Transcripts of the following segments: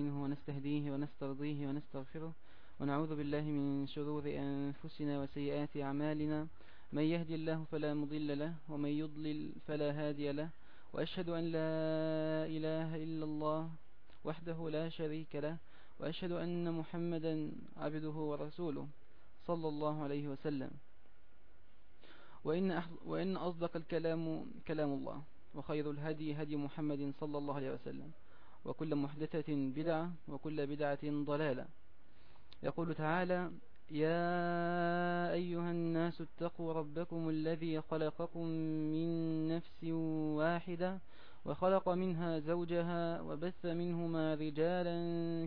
ونستهديه ونسترضيه ونستغفره ونعوذ بالله من شرور أنفسنا وسيئات أعمالنا. من يهدي الله فلا مضل له ومن يضلل فلا هادي له وأشهد أن لا إله إلا الله وحده لا شريك له وأشهد أن محمدا عبده ورسوله صلى الله عليه وسلم. وإن, وإن أصدق الكلام كلام الله وخير الهدي هدي محمد صلى الله عليه وسلم. وكل محدثة بدعة وكل بدعة ضلالة. يقول تعالى يا أيها الناس اتقوا ربكم الذي خلقكم من نفس واحدة وخلق منها زوجها وبث منهما رجالا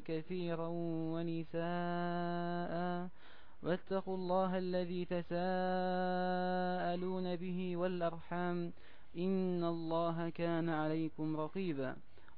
كثيرا ونساء واتقوا الله الذي تساءلون به والأرحام إن الله كان عليكم رقيبا.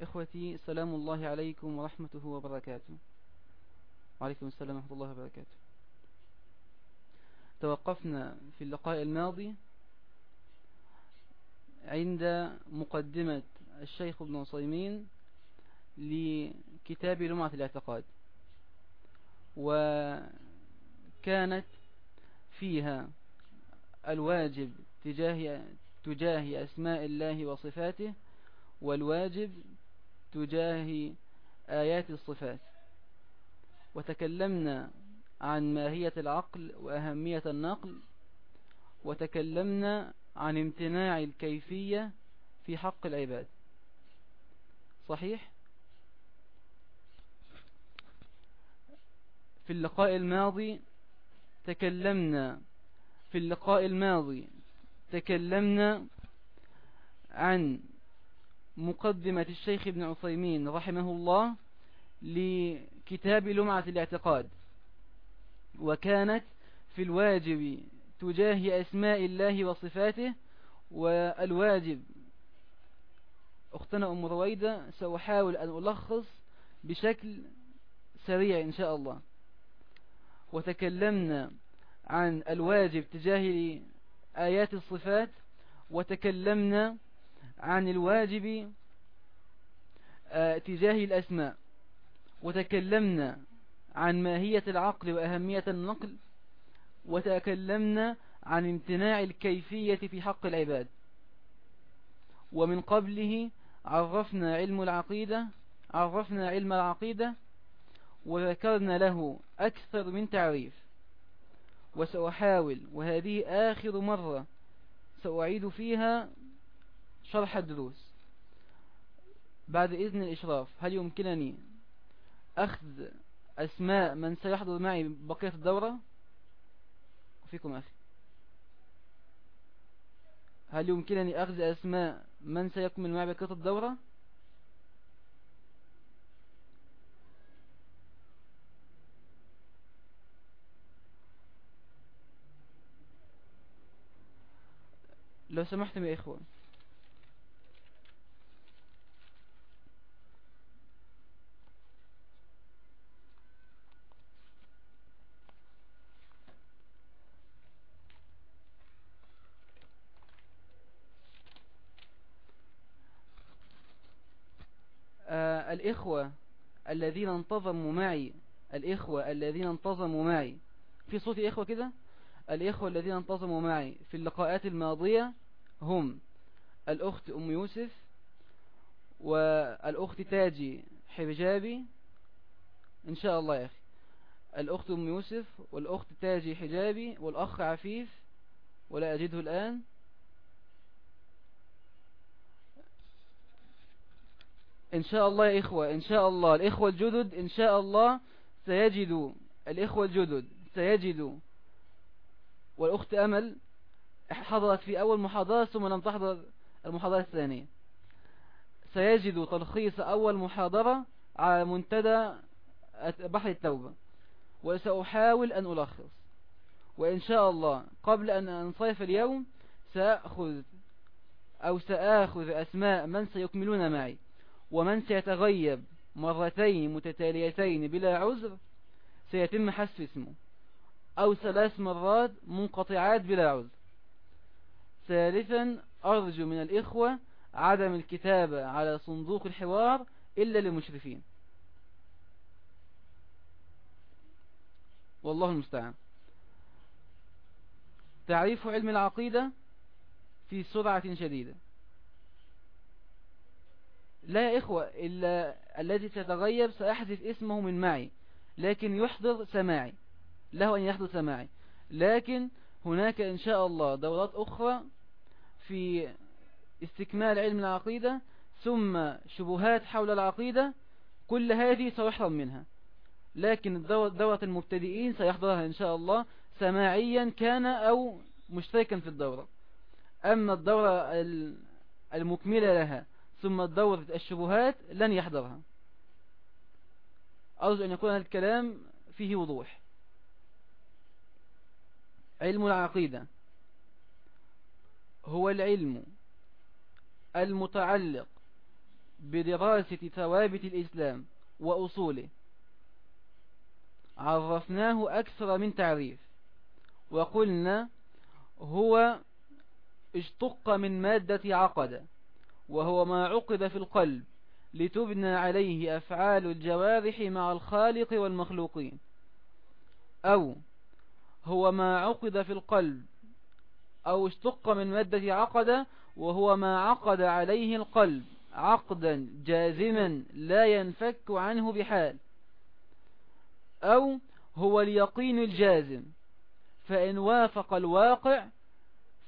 إخوتي سلام الله عليكم ورحمته وبركاته. وعليكم السلام ورحمة الله وبركاته. توقفنا في اللقاء الماضي عند مقدمة الشيخ ابن عصيمين لكتاب لمعة الاعتقاد وكانت فيها الواجب تجاه, تجاه أسماء الله وصفاته والواجب تجاه آيات الصفات. وتكلمنا عن ماهية العقل وأهمية النقل. وتكلمنا عن امتناع الكيفية في حق العباد. صحيح؟ في اللقاء الماضي تكلمنا في اللقاء الماضي تكلمنا عن مقدمة الشيخ ابن عثيمين رحمه الله لكتاب لمعة الاعتقاد وكانت في الواجب تجاه أسماء الله وصفاته والواجب أختنا أم رويدة سأحاول أن ألخص بشكل سريع إن شاء الله. وتكلمنا عن الواجب تجاه آيات الصفات وتكلمنا عن الواجب آه، تجاه الأسماء. وتكلمنا عن ماهية العقل وأهمية النقل وتكلمنا عن امتناع الكيفية في حق العباد. ومن قبله عرفنا علم العقيدة عرفنا علم العقيدة وذكرنا له أكثر من تعريف. وسأحاول وهذه آخر مرة سأعيد فيها شرح الدروس. بعد إذن الإشراف هل يمكنني أخذ أسماء من سيحضر معي بقية الدورة؟ فيكم أخي. هل يمكنني أخذ أسماء من سيكمل معي بقية الدورة؟ لو سمحتم يا إخوان. الإخوة الذين انتظموا معي الإخوة الذين انتظموا معي. في صوت إخوة كده؟ الإخوة الذين انتظموا معي في اللقاءات الماضية هم الأخت أم يوسف والأخت تاجي حجابي. إن شاء الله يا أخي. الأخت أم يوسف والأخت تاجي حجابي والأخ عفيف ولا أجده الآن. إن شاء الله يا إخوة إن شاء الله. الإخوة الجدد إن شاء الله سيجدوا الإخوة الجدد سيجدوا والأخت أمل حضرت في أول محاضرة ثم لم تحضر المحاضرة الثانية. سيجدوا تلخيص أول محاضرة على منتدى بحر التوبة. وسأحاول أن ألخص. وإن شاء الله قبل أن أنصرف اليوم سأخذ أو سآخذ أسماء من سيكملون معي. ومن سيتغيب مرتين متتاليتين بلا عذر سيتم حذف اسمه أو ثلاث مرات منقطعات بلا عذر. ثالثا أرجو من الإخوة عدم الكتابة على صندوق الحوار إلا للمشرفين. والله المستعان. تعريف علم العقيدة في سرعة شديدة. لا يا إخوة إلا الذي سيتغيب سأحذف اسمه من معي لكن يحضر سماعي له أن يحضر سماعي. لكن هناك إن شاء الله دورات أخرى في استكمال علم العقيدة ثم شبهات حول العقيدة كل هذه سيحرم منها. لكن دورة المبتدئين سيحضرها إن شاء الله سماعيا كان أو مشتركا في الدورة. أما الدورة المكملة لها ثم دورة الشبهات لن يحضرها. أرجو أن يكون الكلام فيه وضوح. علم العقيدة هو العلم المتعلق بدراسة ثوابت الإسلام وأصوله. عرفناه أكثر من تعريف وقلنا هو اشتق من مادة عقد وهو ما عقد في القلب لتبنى عليه أفعال الجوارح مع الخالق والمخلوقين. أو هو ما عقد في القلب أو اشتق من مادة عقد وهو ما عقد عليه القلب عقدا جازما لا ينفك عنه بحال. أو هو اليقين الجازم فإن وافق الواقع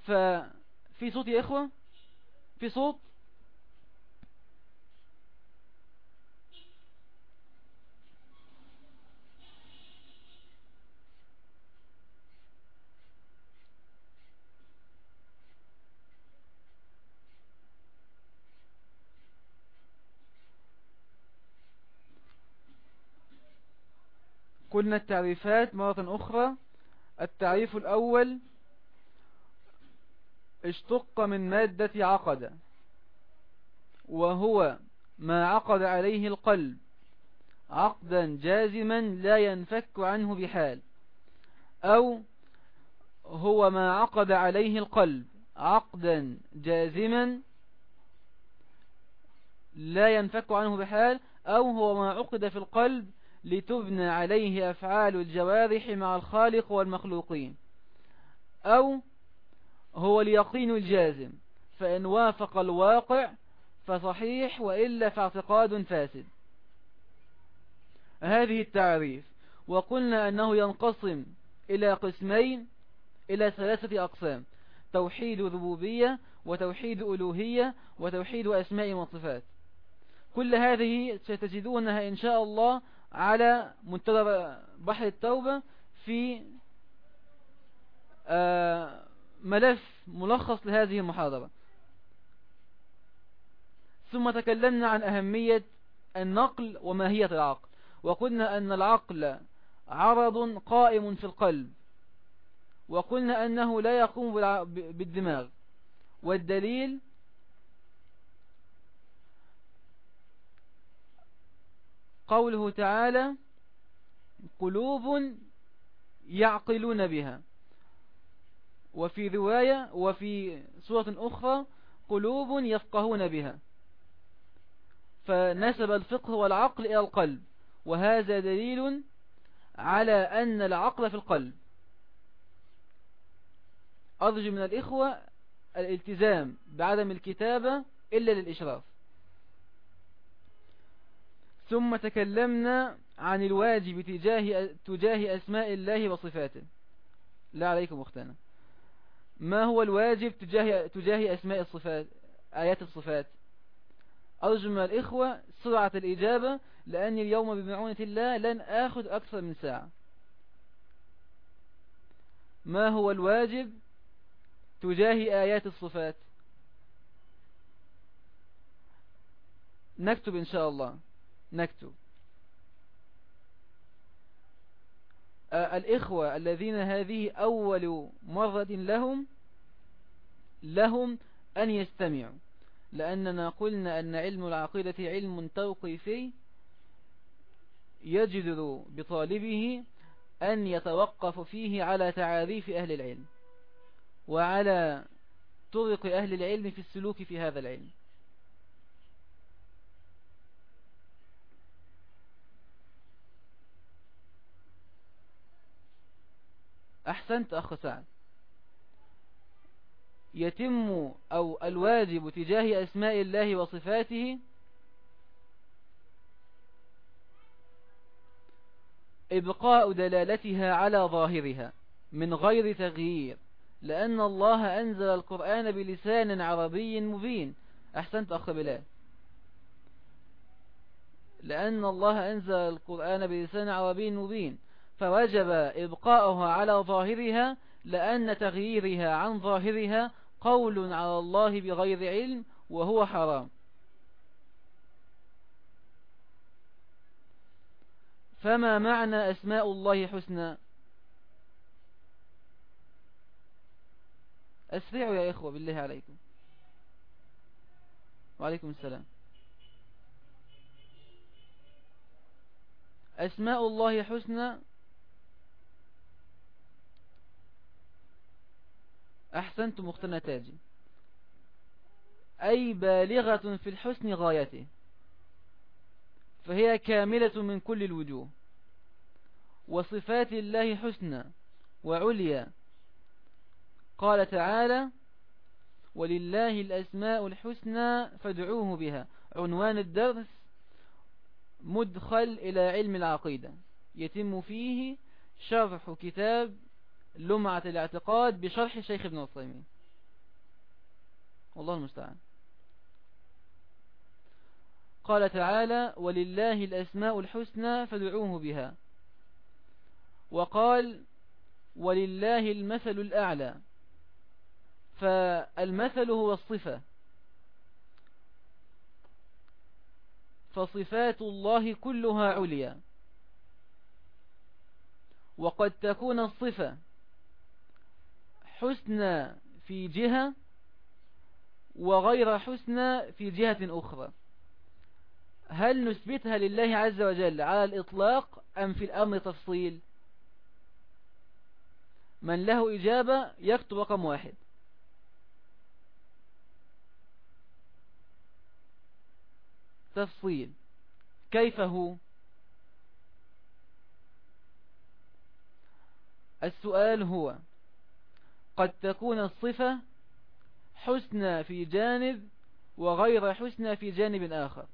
ففي صوت يا إخوة؟ في صوت؟ قلنا التعريفات مرة أخرى. التعريف الأول اشتق من مادة عقد وهو ما عقد عليه القلب. عقدا جازما لا ينفك عنه بحال. أو هو ما عقد عليه القلب. عقدا جازما لا ينفك عنه بحال. أو هو ما عقد في القلب لتبنى عليه أفعال الجوارح مع الخالق والمخلوقين. أو هو اليقين الجازم فإن وافق الواقع فصحيح وإلا فاعتقاد فاسد. هذه التعريف. وقلنا أنه ينقسم إلى قسمين إلى ثلاثة أقسام توحيد ربوبية وتوحيد ألوهية وتوحيد أسماء وصفات. كل هذه ستجدونها إن شاء الله على منتدى بحر التوبة في آه، ملف ملخص لهذه المحاضرة. ثم تكلمنا عن أهمية النقل وماهية العقل. وقلنا أن العقل عرض قائم في القلب. وقلنا أنه لا يقوم بالدماغ. والدليل قوله تعالى قلوب يعقلون بها. وفي رواية وفي سورة أخرى قلوب يفقهون بها. فنسب الفقه والعقل إلى القلب وهذا دليل على أن العقل في القلب. أرجو من الإخوة الالتزام بعدم الكتابة إلا للإشراف. ثم تكلمنا عن الواجب تجاه, تجاه أسماء الله وصفاته. لا عليكم أختنا ما هو الواجب تجاه, تجاه أسماء الصفات آيات الصفات؟ أرجو من الإخوة سرعة الإجابة لأني اليوم بمعونة الله لن آخذ أكثر من ساعة. ما هو الواجب تجاه آيات الصفات؟ نكتب إن شاء الله. نكتب. الإخوة الذين هذه أول مرة لهم لهم أن يستمعوا لأننا قلنا أن علم العقيدة علم توقيفي يجدر بطالبه أن يتوقف فيه على تعاريف أهل العلم وعلى طرق أهل العلم في السلوك في هذا العلم. أحسنت أخ سعد. يتم أو الواجب تجاه أسماء الله وصفاته؟ إبقاء دلالتها على ظاهرها من غير تغيير لأن الله أنزل القرآن بلسان عربي مبين. أحسنت أخ بلال. لأن الله أنزل القرآن بلسان عربي مبين. فوجب إبقاؤها على ظاهرها لأن تغييرها عن ظاهرها قول على الله بغير علم وهو حرام. فما معنى أسماء الله حسنى؟ أسرعوا يا إخوة بالله عليكم. وعليكم السلام. أسماء الله حسنى أحسنت مختنة تاجي. أي بالغة في الحسن غايته. فهي كاملة من كل الوجوه. وصفات الله حسنى وعليا. قال تعالى ولله الأسماء الحسنى فادعوه بها. عنوان الدرس مدخل إلى علم العقيدة. يتم فيه شرح كتاب لمعة الاعتقاد بشرح شيخ ابن الصيمين والله المستعان. قال تعالى ولله الأسماء الحسنى فادعوه بها. وقال ولله المثل الأعلى. فالمثل هو الصفة. فصفات الله كلها عليا. وقد تكون الصفة حسنى في جهة وغير حسنى في جهة أخرى. هل نثبتها لله عز وجل على الإطلاق أم في الأمر تفصيل؟ من له إجابة يكتب رقم واحد. تفصيل. كيف هو؟ السؤال هو قد تكون الصفة حسنى في جانب وغير حسنى في جانب آخر.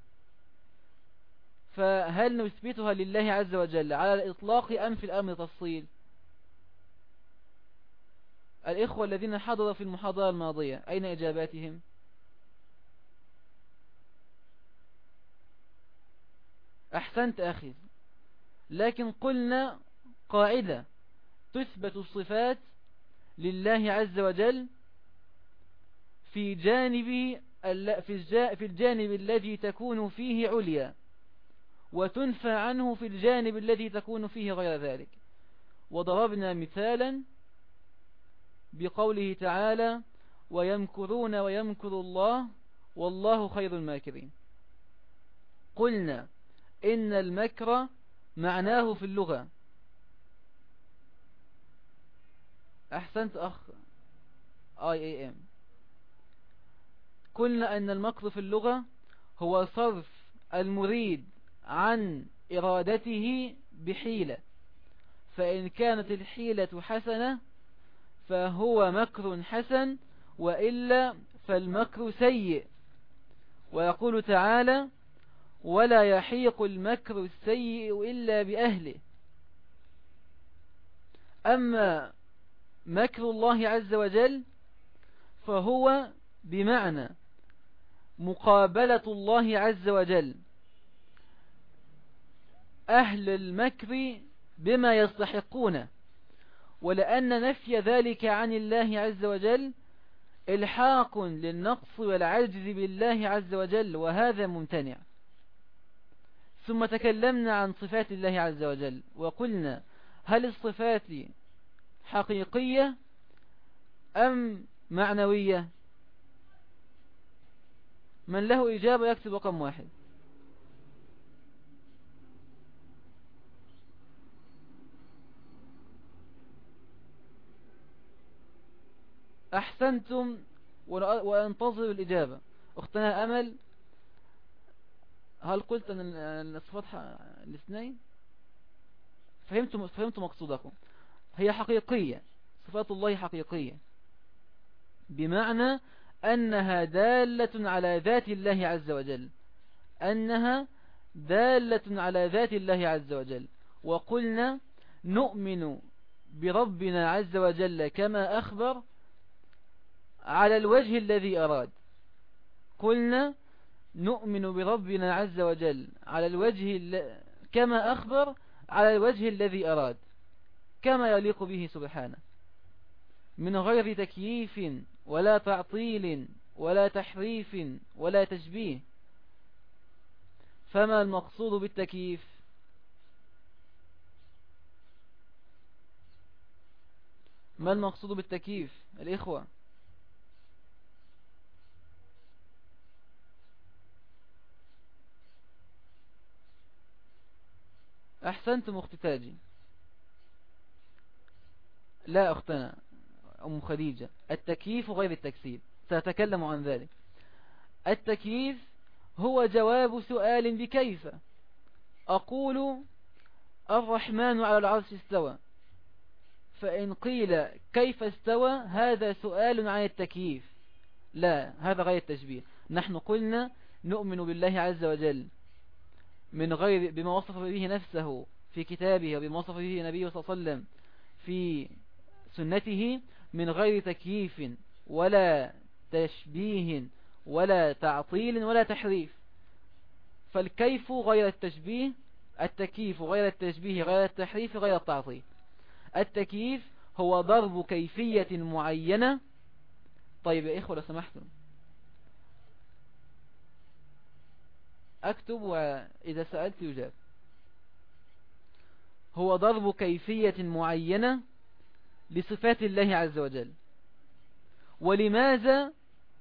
فهل نثبتها لله عز وجل على الإطلاق أم في الأمر تفصيل؟ الإخوة الذين حضروا في المحاضرة الماضية أين إجاباتهم؟ أحسنت أخي لكن قلنا قاعدة تثبت الصفات لله عز وجل في جانب في الجانب الذي تكون فيه عليا وتنفى عنه في الجانب الذي تكون فيه غير ذلك. وضربنا مثالا بقوله تعالى ويمكرون ويمكر الله والله خير الماكرين. قلنا إن المكر معناه في اللغة. أحسنت أخ آي إي إم. قلنا أن المكر في اللغة هو صرف المريد عن إرادته بحيلة. فإن كانت الحيلة حسنة فهو مكر حسن وإلا فالمكر سيء. ويقول تعالى ولا يحيق المكر السيء إلا بأهله. أما مكر الله عز وجل فهو بمعنى مقابلة الله عز وجل. أهل المكر بما يستحقونه ولأن نفي ذلك عن الله عز وجل إلحاق للنقص والعجز بالله عز وجل وهذا ممتنع. ثم تكلمنا عن صفات الله عز وجل وقلنا هل الصفات حقيقية أم معنوية؟ من له إجابة يكتب رقم واحد. أحسنتم وأنتظر الإجابة. أختنا أمل هل قلت أن الصفات الاثنين؟ فهمتم, فهمتم مقصودكم. هي حقيقية صفات الله حقيقية. بمعنى أنها دالة على ذات الله عز وجل. أنها دالة على ذات الله عز وجل. وقلنا نؤمن بربنا عز وجل كما أخبر على الوجه الذي أراد. قلنا نؤمن بربنا عز وجل على الوجه كما أخبر على الوجه الذي أراد. كما يليق به سبحانه. من غير تكييف ولا تعطيل ولا تحريف ولا تشبيه. فما المقصود بالتكييف؟ ما المقصود بالتكييف الإخوة؟ أحسنتم أخت تاجي. لا أختنا أم خديجة. التكييف غير التكسير. سأتكلم عن ذلك. التكييف هو جواب سؤال بكيف. أقول الرحمن على العرش استوى. فإن قيل كيف استوى هذا سؤال عن التكييف. لا هذا غير التشبيه. نحن قلنا نؤمن بالله عز وجل من غير بما وصف به نفسه في كتابه وبما وصف به نبيه صلى الله عليه وسلم في سنته من غير تكييف ولا تشبيه ولا تعطيل ولا تحريف. فالكيف غير التشبيه التكييف غير التشبيه غير التحريف غير التعطيل. التكييف هو ضرب كيفية معينة. طيب يا إخوة لو سمحتم. أكتب وإذا سألت يجاب. هو ضرب كيفية معينة لصفات الله عز وجل. ولماذا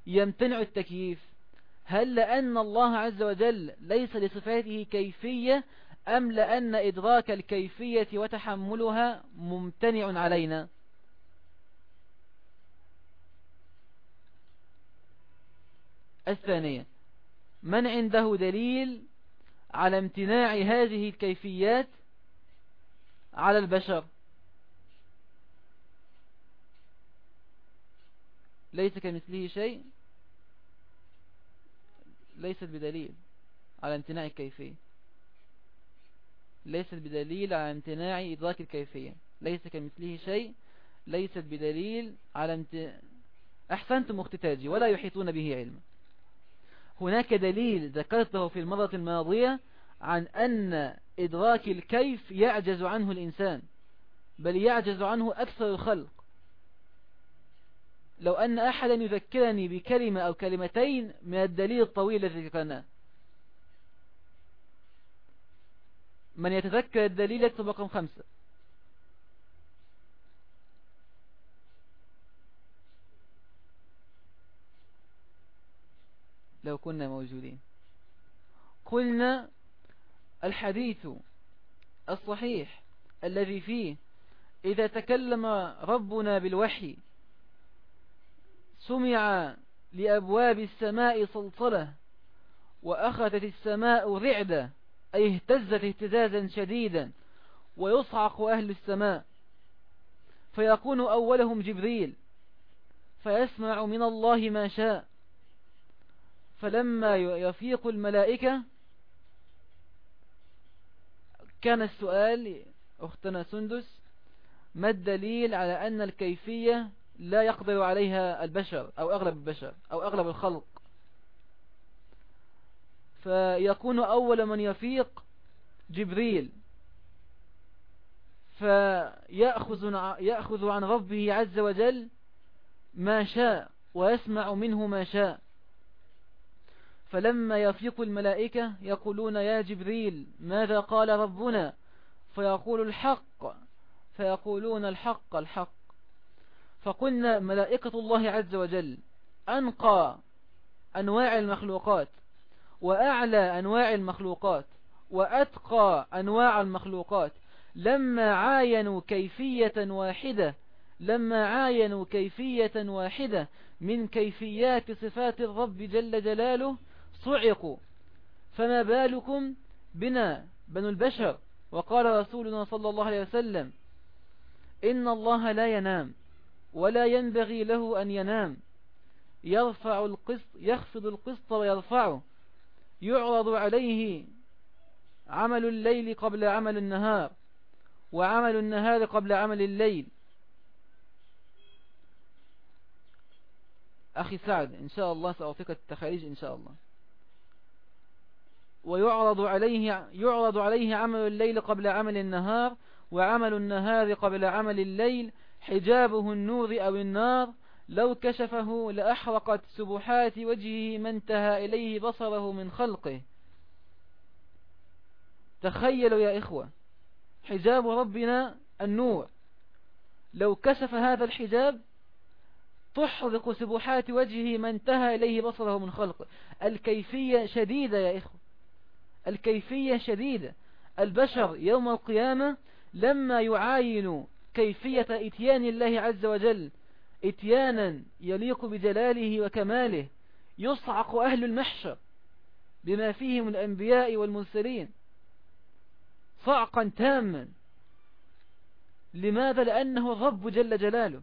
يمتنع التكييف؟ هل لأن الله عز وجل ليس لصفاته كيفية أم لأن إدراك الكيفية وتحملها ممتنع علينا؟ الثانية من عنده دليل على امتناع هذه الكيفيات على البشر؟ ليس كمثله شيء ليست بدليل على امتناع الكيفية. ليست بدليل على امتناع إدراك الكيفية. ليس كمثله شيء ليست بدليل على امت... أحسنتم اختتاجي ولا يحيطون به علما. هناك دليل ذكرته في المرة الماضية عن أن إدراك الكيف يعجز عنه الإنسان بل يعجز عنه أكثر الخلق. لو أن أحدا يذكرني بكلمة أو كلمتين من الدليل الطويل الذي ذكرناه. من يتذكر الدليل يكتب رقم خمسة. لو كنا موجودين. قلنا الحديث الصحيح الذي فيه إذا تكلم ربنا بالوحي سمع لأبواب السماء صلصلة وأخذت السماء رعدة أي اهتزت اهتزازا شديدا ويصعق أهل السماء. فيكون أولهم جبريل فيسمع من الله ما شاء. فلما يفيق الملائكة كان السؤال أختنا سندس ما الدليل على أن الكيفية لا يقدر عليها البشر أو أغلب البشر أو أغلب الخلق. فيكون أول من يفيق جبريل. فيأخذ يأخذ عن ربه عز وجل ما شاء ويسمع منه ما شاء. فلما يفيق الملائكة يقولون يا جبريل ماذا قال ربنا؟ فيقول الحق. فيقولون الحق الحق. فقلنا ملائكة الله عز وجل أنقى أنواع المخلوقات وأعلى أنواع المخلوقات وأتقى أنواع المخلوقات. لما عاينوا كيفية واحدة لما عاينوا كيفية واحدة من كيفيات صفات الرب جل جلاله صعقوا. فما بالكم بنا بنو البشر؟ وقال رسولنا صلى الله عليه وسلم إن الله لا ينام. ولا ينبغي له أن ينام. يرفع القسط يخفض القسط ويرفعه. يعرض عليه عمل الليل قبل عمل النهار وعمل النهار قبل عمل الليل. أخي سعد إن شاء الله سأعطيك التخاريج إن شاء الله. ويعرض عليه يعرض عليه عمل الليل قبل عمل النهار وعمل النهار قبل عمل الليل حجابه النور أو النار لو كشفه لأحرقت سبحات وجهه ما انتهى إليه بصره من خلقه. تخيلوا يا إخوة حجاب ربنا النور. لو كشف هذا الحجاب تحرق سبحات وجهه ما انتهى إليه بصره من خلقه. الكيفية شديدة يا إخوة الكيفية شديدة. البشر يوم القيامة لما يعاين كيفية إتيان الله عز وجل إتيانا يليق بجلاله وكماله يصعق أهل المحشر بما فيهم الأنبياء والمرسلين. صعقا تاما. لماذا؟ لأنه الرب جل جلاله.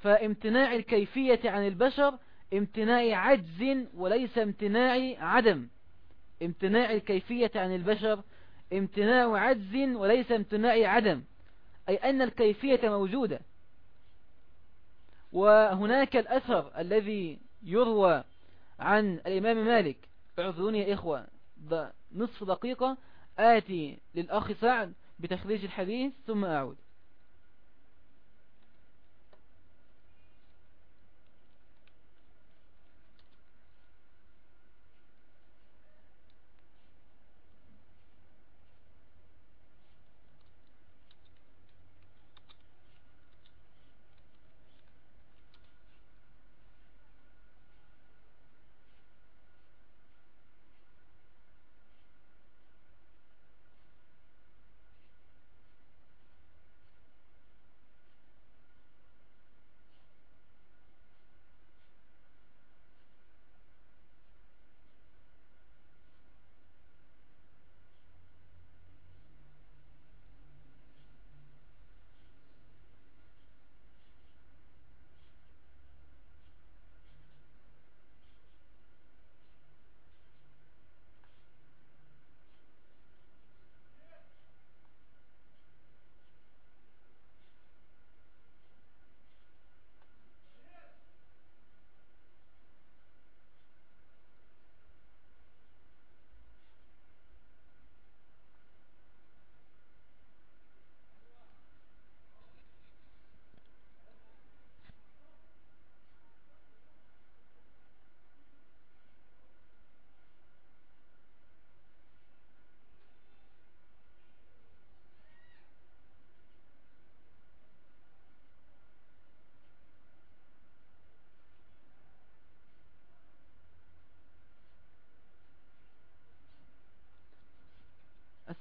فامتناع الكيفية عن البشر امتناع عجز وليس امتناع عدم. امتناع الكيفية عن البشر امتناع عجز وليس امتناع عدم. أي أن الكيفية موجودة. وهناك الأثر الذي يروى عن الإمام مالك. اعذروني يا إخوة نصف دقيقة. آتي للأخ سعد بتخريج الحديث ثم أعود.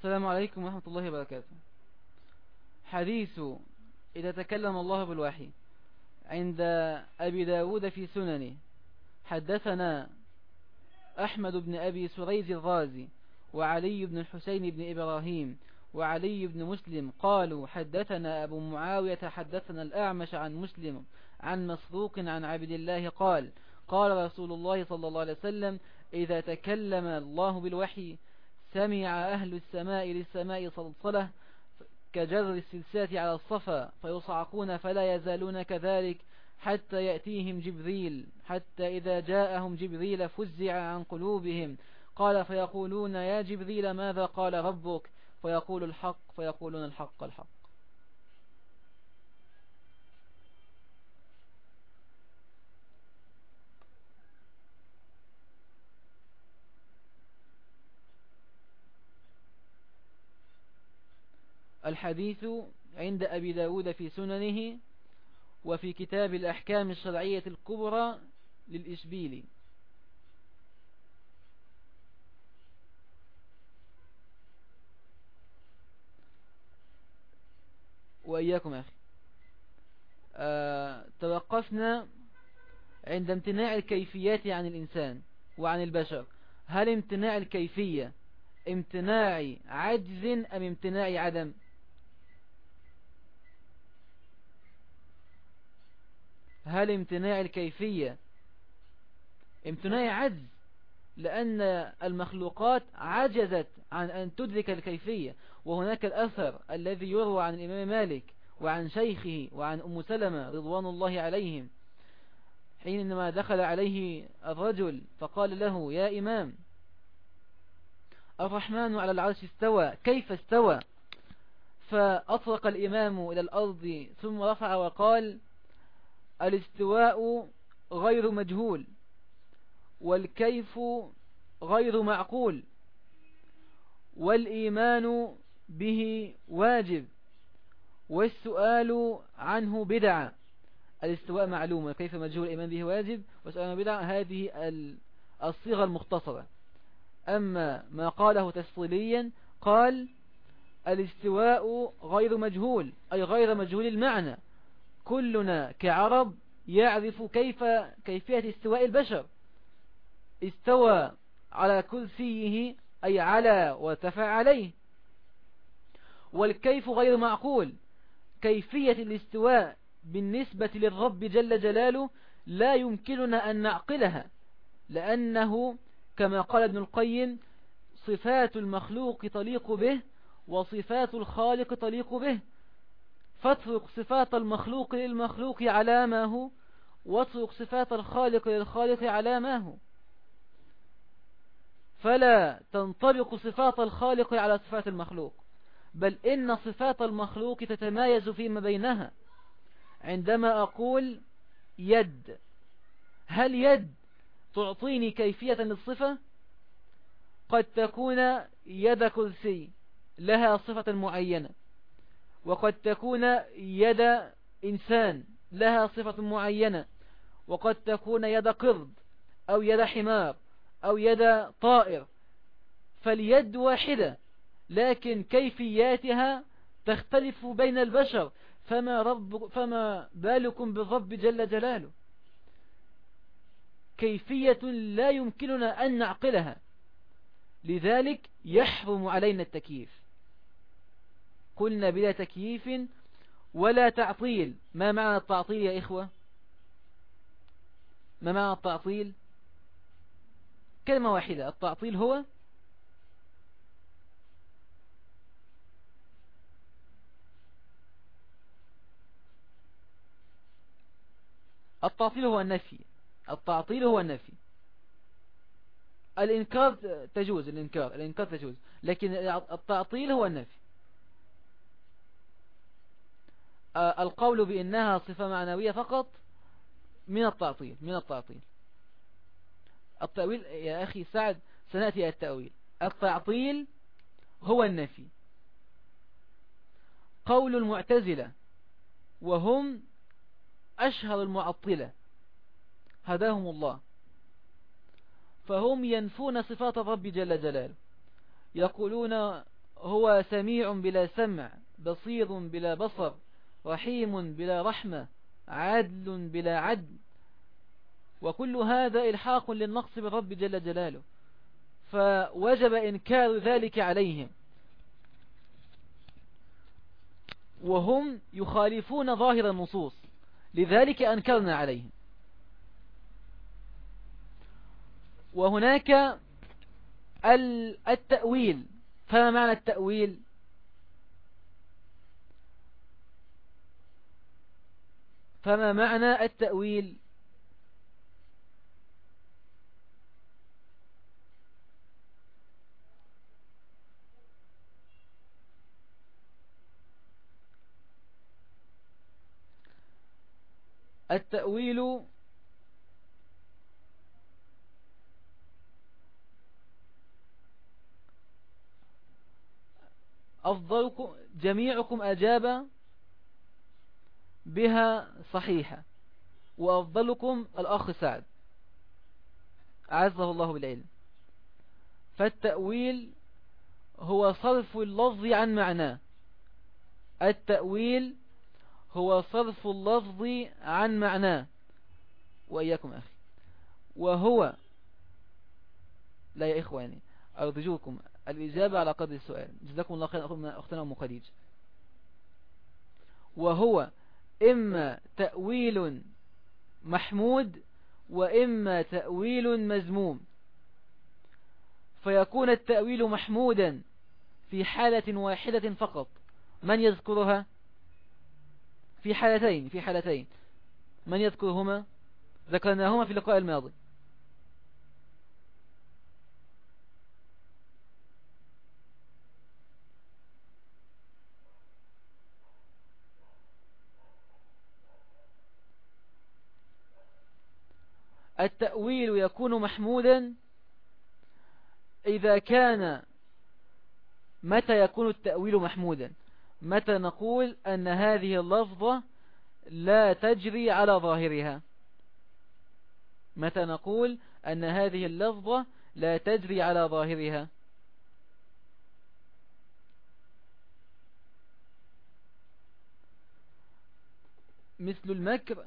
السلام عليكم ورحمة الله وبركاته. حديث إذا تكلم الله بالوحي عند أبي داود في سننه. حدثنا أحمد بن أبي سريز الرازي وعلي بن الحسين بن إبراهيم وعلي بن مسلم قالوا حدثنا أبو معاوية حدثنا الأعمش عن مسلم عن مسروق عن عبد الله قال قال رسول الله صلى الله عليه وسلم إذا تكلم الله بالوحي سمع أهل السماء للسماء صلصلة كجر السلسات على الصفا فيصعقون فلا يزالون كذلك حتى يأتيهم جبريل حتى إذا جاءهم جبريل فزع عن قلوبهم. قال فيقولون يا جبريل ماذا قال ربك؟ فيقول الحق فيقولون الحق الحق. الحديث عند أبي داود في سننه وفي كتاب الأحكام الشرعية الكبرى للإشبيلي وإياكم أخي. أه توقفنا عند امتناع الكيفيات عن الإنسان وعن البشر. هل امتناع الكيفية امتناع عجز أم امتناع عدم؟ هل امتناع الكيفية؟ امتناع عجز لأن المخلوقات عجزت عن أن تدرك الكيفية وهناك الأثر الذي يروى عن الإمام مالك وعن شيخه وعن أم سلمة رضوان الله عليهم. حينما دخل عليه الرجل فقال له يا إمام الرحمن على العرش استوى كيف استوى؟ فأطرق الإمام إلى الأرض ثم رفع وقال الاستواء غير مجهول والكيف غير معقول والإيمان به واجب والسؤال عنه بدعة الاستواء معلومة كيف مجهول الإيمان به واجب والسؤال عنه بدعة هذه الصيغة المختصرة أما ما قاله تفصيليا قال الاستواء غير مجهول أي غير مجهول المعنى كلنا كعرب يعرف كيف كيفية استواء البشر. استوى على كرسيه أي على وارتفع عليه. والكيف غير معقول. كيفية الاستواء بالنسبة للرب جل جلاله لا يمكننا أن نعقلها لأنه كما قال ابن القيم صفات المخلوق تليق به وصفات الخالق تليق به. فاترك صفات المخلوق للمخلوق على ما هو واترك صفات الخالق للخالق على ما هو. فلا تنطبق صفات الخالق على صفات المخلوق بل إن صفات المخلوق تتمايز فيما بينها. عندما أقول يد هل يد تعطيني كيفية للصفة؟ قد تكون يد كرسي لها صفة معينة. وقد تكون يد إنسان لها صفة معينة وقد تكون يد قرد أو يد حمار أو يد طائر فاليد واحدة لكن كيفياتها تختلف بين البشر فما, رب فما بالكم بالرب جل جلاله؟ كيفية لا يمكننا أن نعقلها لذلك يحرم علينا التكييف. قلنا بلا تكييف ولا تعطيل. ما معنى التعطيل يا إخوة؟ ما معنى التعطيل؟ كلمة واحدة التعطيل هو التعطيل هو النفي. التعطيل هو النفي. الإنكار تجوز الإنكار الإنكار تجوز. لكن التعطيل هو النفي. القول بأنها صفة معنوية فقط من التعطيل من التعطيل التأويل يا أخي سعد سنأتي التأويل. التعطيل هو النفي. قول المعتزلة وهم أشهر المعطلة. هداهم الله. فهم ينفون صفات الرب جل جلاله. يقولون هو سميع بلا سمع بصير بلا بصر. رحيم بلا رحمة عدل بلا عدل. وكل هذا إلحاق للنقص بالرب جل جلاله. فوجب إنكار ذلك عليهم. وهم يخالفون ظاهر النصوص. لذلك أنكرنا عليهم. وهناك التأويل. فما معنى التأويل؟ فما معنى التأويل؟ التأويل أفضلكم جميعكم أجاب بها صحيحة. وأفضلكم الأخ سعد. أعزه الله بالعلم. فالتأويل هو صرف اللفظ عن معناه. التأويل هو صرف اللفظ عن معناه. وإياكم أخي. وهو لا يا إخواني أرجوكم الإجابة على قدر السؤال. جزاكم الله خير أختنا أم خديج. وهو إما تأويل محمود وإما تأويل مزموم فيكون التأويل محمودا في حالة واحدة فقط. من يذكرها؟ في حالتين في حالتين. من يذكرهما؟ ذكرناهما في اللقاء الماضي. التأويل يكون محمودا إذا كان متى يكون التأويل محمودا؟ متى نقول أن هذه اللفظة لا تجري على ظاهرها؟ متى نقول أن هذه اللفظة لا تجري على ظاهرها؟ مثل المكر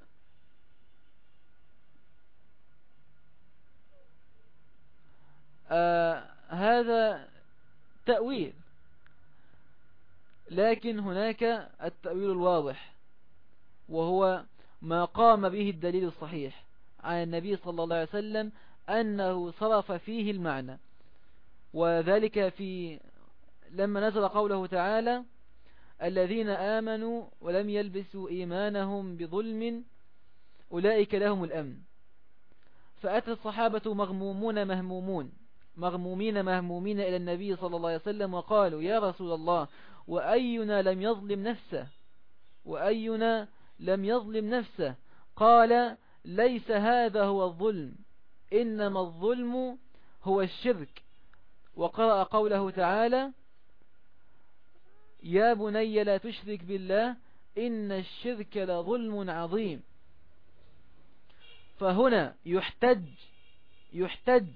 هذا تأويل. لكن هناك التأويل الواضح وهو ما قام به الدليل الصحيح عن النبي صلى الله عليه وسلم أنه صرف فيه المعنى. وذلك في لما نزل قوله تعالى الذين آمنوا ولم يلبسوا إيمانهم بظلم أولئك لهم الأمن. فأتى الصحابة مغمومون مهمومون. مغمومين مهمومين إلى النبي صلى الله عليه وسلم وقالوا يا رسول الله وأينا لم يظلم نفسه؟ وأينا لم يظلم نفسه؟ قال ليس هذا هو الظلم إنما الظلم هو الشرك. وقرأ قوله تعالى يا بني لا تشرك بالله إن الشرك لظلم عظيم. فهنا يحتج يحتج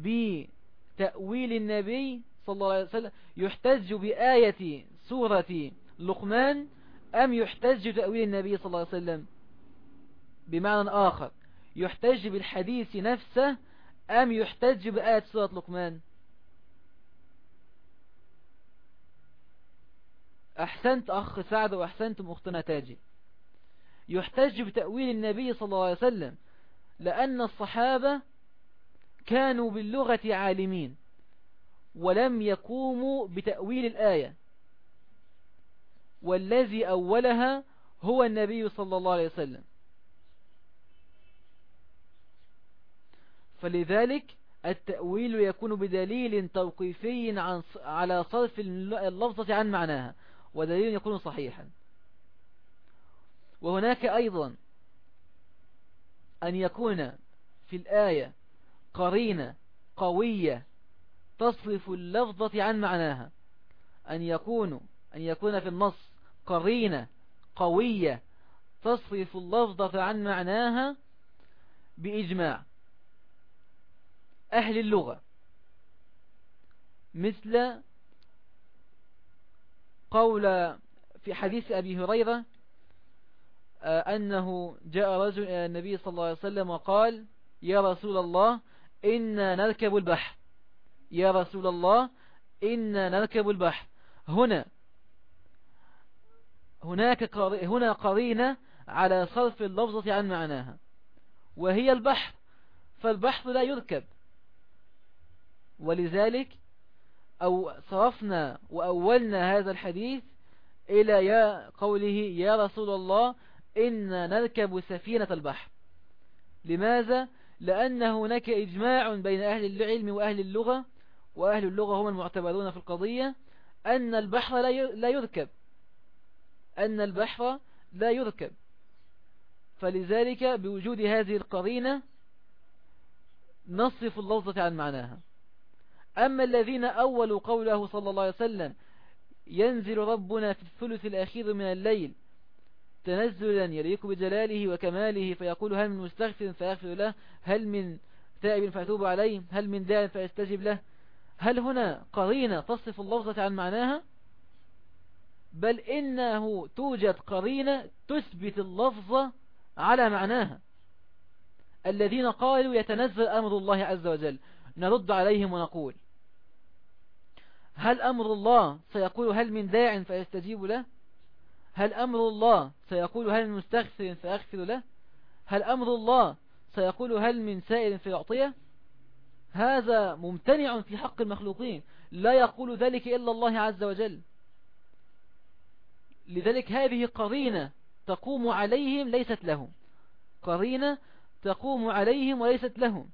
بتأويل النبي صلى الله عليه وسلم يحتج بآية سورة لقمان أم يحتج تأويل النبي صلى الله عليه وسلم بمعنى آخر يحتج بالحديث نفسه أم يحتج بآية سورة لقمان؟ أحسنت أخ سعد وأحسنتم أختنا تاجي يحتج بتأويل النبي صلى الله عليه وسلم لأن الصحابة كانوا باللغة عالمين ولم يقوموا بتأويل الآية. والذي أولها هو النبي صلى الله عليه وسلم. فلذلك التأويل يكون بدليل توقيفي عن على صرف اللفظة عن معناها ودليل يكون صحيحا. وهناك أيضا أن يكون في الآية قرينة قوية تصرف اللفظة عن معناها. أن يكون أن يكون في النص قرينة قوية تصرف اللفظة عن معناها بإجماع. أهل اللغة مثل قول في حديث أبي هريرة آه، أنه جاء رجل إلى النبي صلى الله عليه وسلم وقال يا رسول الله إنا نركب البحر. يا رسول الله إنا نركب البحر. هنا هناك هنا قرينة على صرف اللفظة عن معناها. وهي البحر. فالبحر لا يركب ولذلك أو صرفنا وأولنا هذا الحديث إلى يا قوله يا رسول الله إنا نركب سفينة البحر. لماذا؟ لأن هناك إجماع بين أهل العلم وأهل اللغة وأهل اللغة هم المعتبرون في القضية أن البحر لا يركب أن البحر لا يركب فلذلك بوجود هذه القرينة نصف اللفظة عن معناها. أما الذين أولوا قوله صلى الله عليه وسلم ينزل ربنا في الثلث الأخير من الليل تنزلا يليق بجلاله وكماله فيقول هل من مستغفر فيغفر له هل من تائب فأتوب عليه هل من داع فيستجب له. هل هنا قرينة تصف اللفظة عن معناها؟ بل إنه توجد قرينة تثبت اللفظة على معناها. الذين قالوا يتنزل أمر الله عز وجل نرد عليهم ونقول هل أمر الله سيقول هل من داع فيستجيب له؟ هل أمر الله سيقول هل من مستغفر فيغفر له؟ هل أمر الله سيقول هل من سائل فيعطيه؟ هذا ممتنع في حق المخلوقين لا يقول ذلك إلا الله عز وجل. لذلك هذه قرينة تقوم عليهم ليست لهم. قرينة تقوم عليهم وليست لهم.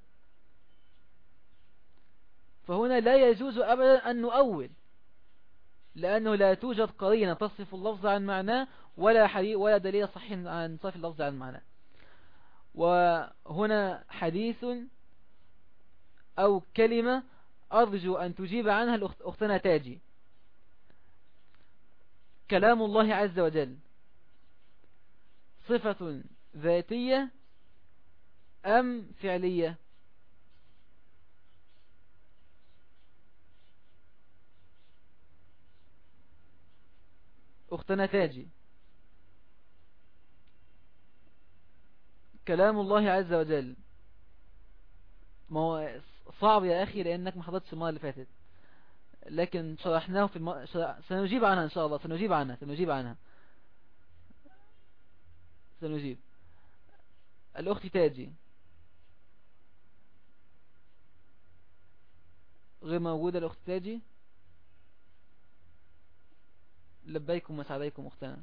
فهنا لا يجوز أبدا أن نؤول لأنه لا توجد قرينة تصف اللفظ عن معناه ولا حديث ولا دليل صحيح عن صف اللفظ عن معناه وهنا حديث أو كلمة أرجو أن تجيب عنها الأختنا تاجي. كلام الله عز وجل. صفة ذاتية أم فعلية؟ أختنا تاجي كلام الله عز وجل. ما هو صعب يا أخي لأنك ما حضرتش المرة اللي فاتت. لكن شرحناه في الم... شرح... سنجيب عنها إن شاء الله. سنجيب عنها سنجيب عنها. سنجيب. الأخت تاجي. غير موجودة الأخت تاجي؟ لبيكم وسعديكم أختنا.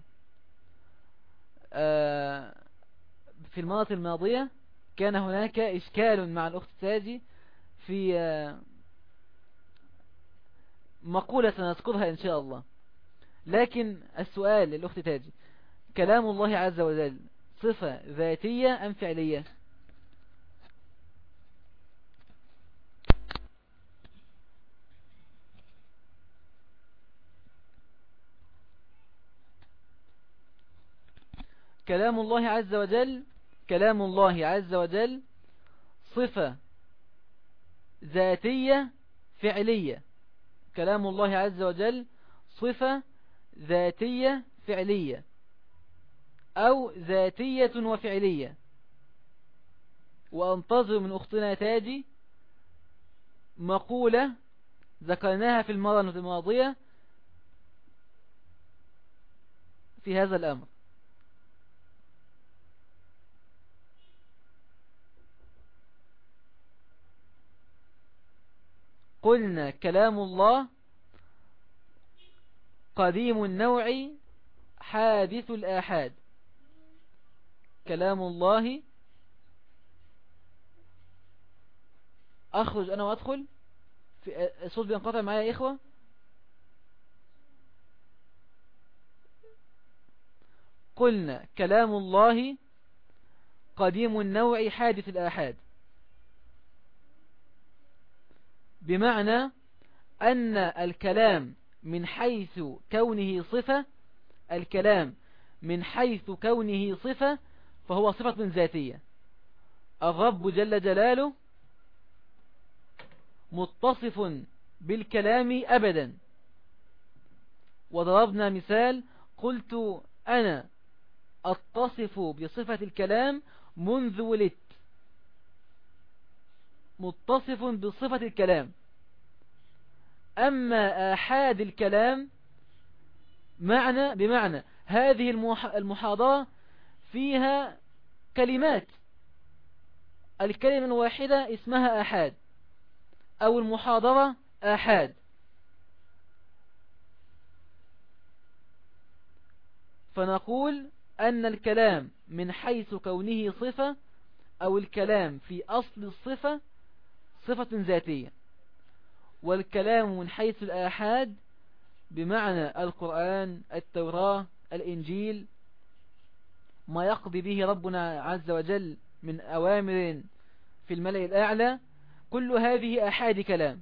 آه، في المرة الماضية كان هناك إشكال مع الأخت تاجي في آه، مقولة سنذكرها إن شاء الله. لكن السؤال للأخت تاجي كلام الله عز وجل صفة ذاتية أم فعلية؟ كلام الله عز وجل كلام الله عز وجل صفة ذاتية فعلية. كلام الله عز وجل صفة ذاتية فعلية أو ذاتية وفعلية. وأنتظر من أختنا تاجي مقولة ذكرناها في المرة الماضية في هذا الأمر. قلنا كلام الله قديم النوع حادث الآحاد. كلام الله أخرج أنا وأدخل في الصوت بينقطع معايا يا إخوة. قلنا كلام الله قديم النوع حادث الآحاد. بمعنى أن الكلام من حيث كونه صفة الكلام من حيث كونه صفة فهو صفة من ذاتية. الرب جل جلاله متصف بالكلام أبدا. وضربنا مثال قلت أنا أتصف بصفة الكلام منذ ولدت. متصف بصفة الكلام. أما آحاد الكلام معنى بمعنى. هذه المحاضرة فيها كلمات. الكلمة الواحدة اسمها آحاد. أو المحاضرة آحاد. فنقول أن الكلام من حيث كونه صفة أو الكلام في أصل الصفة صفة ذاتية. والكلام من حيث الآحاد بمعنى القرآن التوراة الإنجيل ما يقضي به ربنا عز وجل من أوامر في الملأ الأعلى كل هذه أحاد كلام.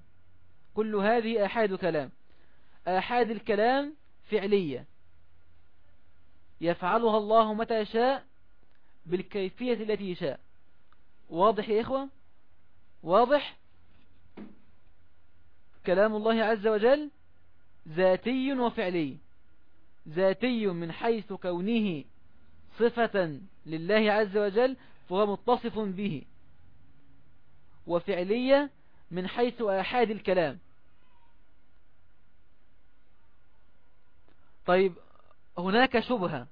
كل هذه أحاد كلام. آحاد الكلام فعلية. يفعلها الله متى يشاء بالكيفية التي يشاء. واضح يا إخوة؟ واضح؟ كلام الله عز وجل ذاتي وفعلي. ذاتي من حيث كونه صفة لله عز وجل فهو متصف به. وفعلية من حيث آحاد الكلام. طيب هناك شبهة.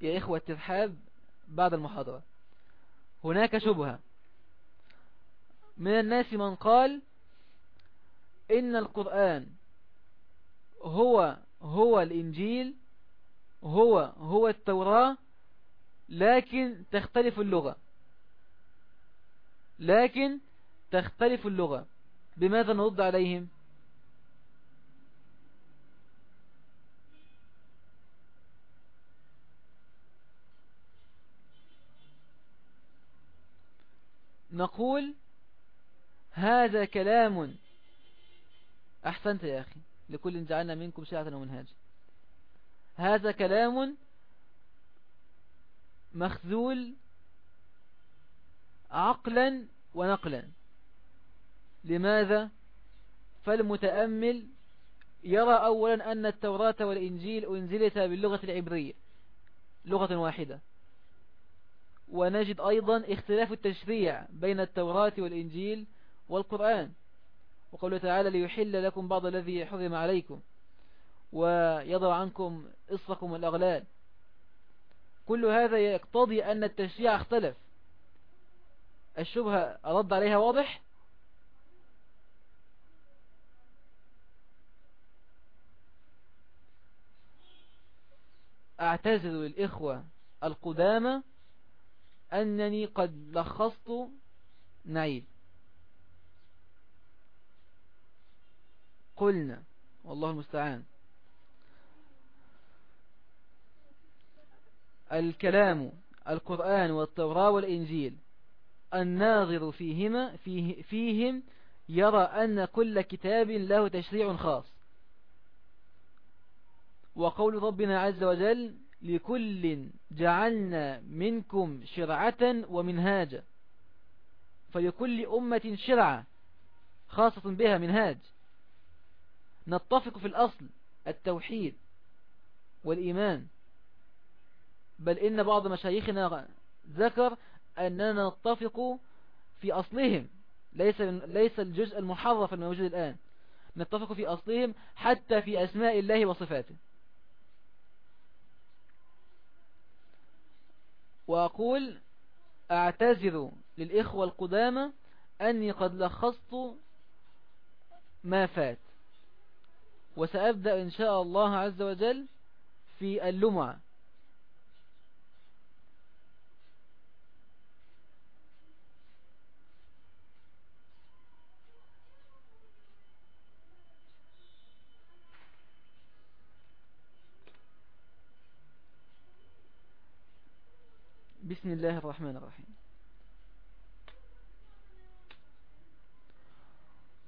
يا إخوة ترحاب بعد المحاضرة. هناك شبهة. من الناس من قال إن القرآن هو هو الإنجيل هو هو التوراة لكن تختلف اللغة. لكن تختلف اللغة. بماذا نرد عليهم؟ نقول هذا كلام. أحسنت يا أخي لكل جعلنا منكم شيعة ومنهاج هذا كلام مخذول عقلا ونقلا. لماذا؟ فالمتأمل يرى أولا أن التوراة والإنجيل أنزلتا باللغة العبرية لغة واحدة. ونجد أيضا اختلاف التشريع بين التوراة والإنجيل والقرآن. وقوله تعالى ليحل لكم بعض الذي حرم عليكم ويضع عنكم إصركم الأغلال. كل هذا يقتضي أن التشريع اختلف. الشبهة أرد عليها واضح؟ أعتذر للإخوة القدامى أنني قد لخصت نعيد قلنا والله المستعان. الكلام القرآن والتوراة والإنجيل الناظر فيهما فيه فيهم يرى أن كل كتاب له تشريع خاص. وقول ربنا عز وجل لكل جعلنا منكم شرعة ومنهاجا. فلكل أمة شرعة خاصة بها منهاج. نتفق في الأصل التوحيد والإيمان. بل إن بعض مشايخنا ذكر أننا نتفق في أصلهم. ليس ليس الجزء المحرف الموجود الآن. نتفق في أصلهم حتى في أسماء الله وصفاته. وأقول أعتذر للإخوة القدامى أني قد لخصت ما فات. وسأبدأ إن شاء الله عز وجل في اللمعة. بسم الله الرحمن الرحيم.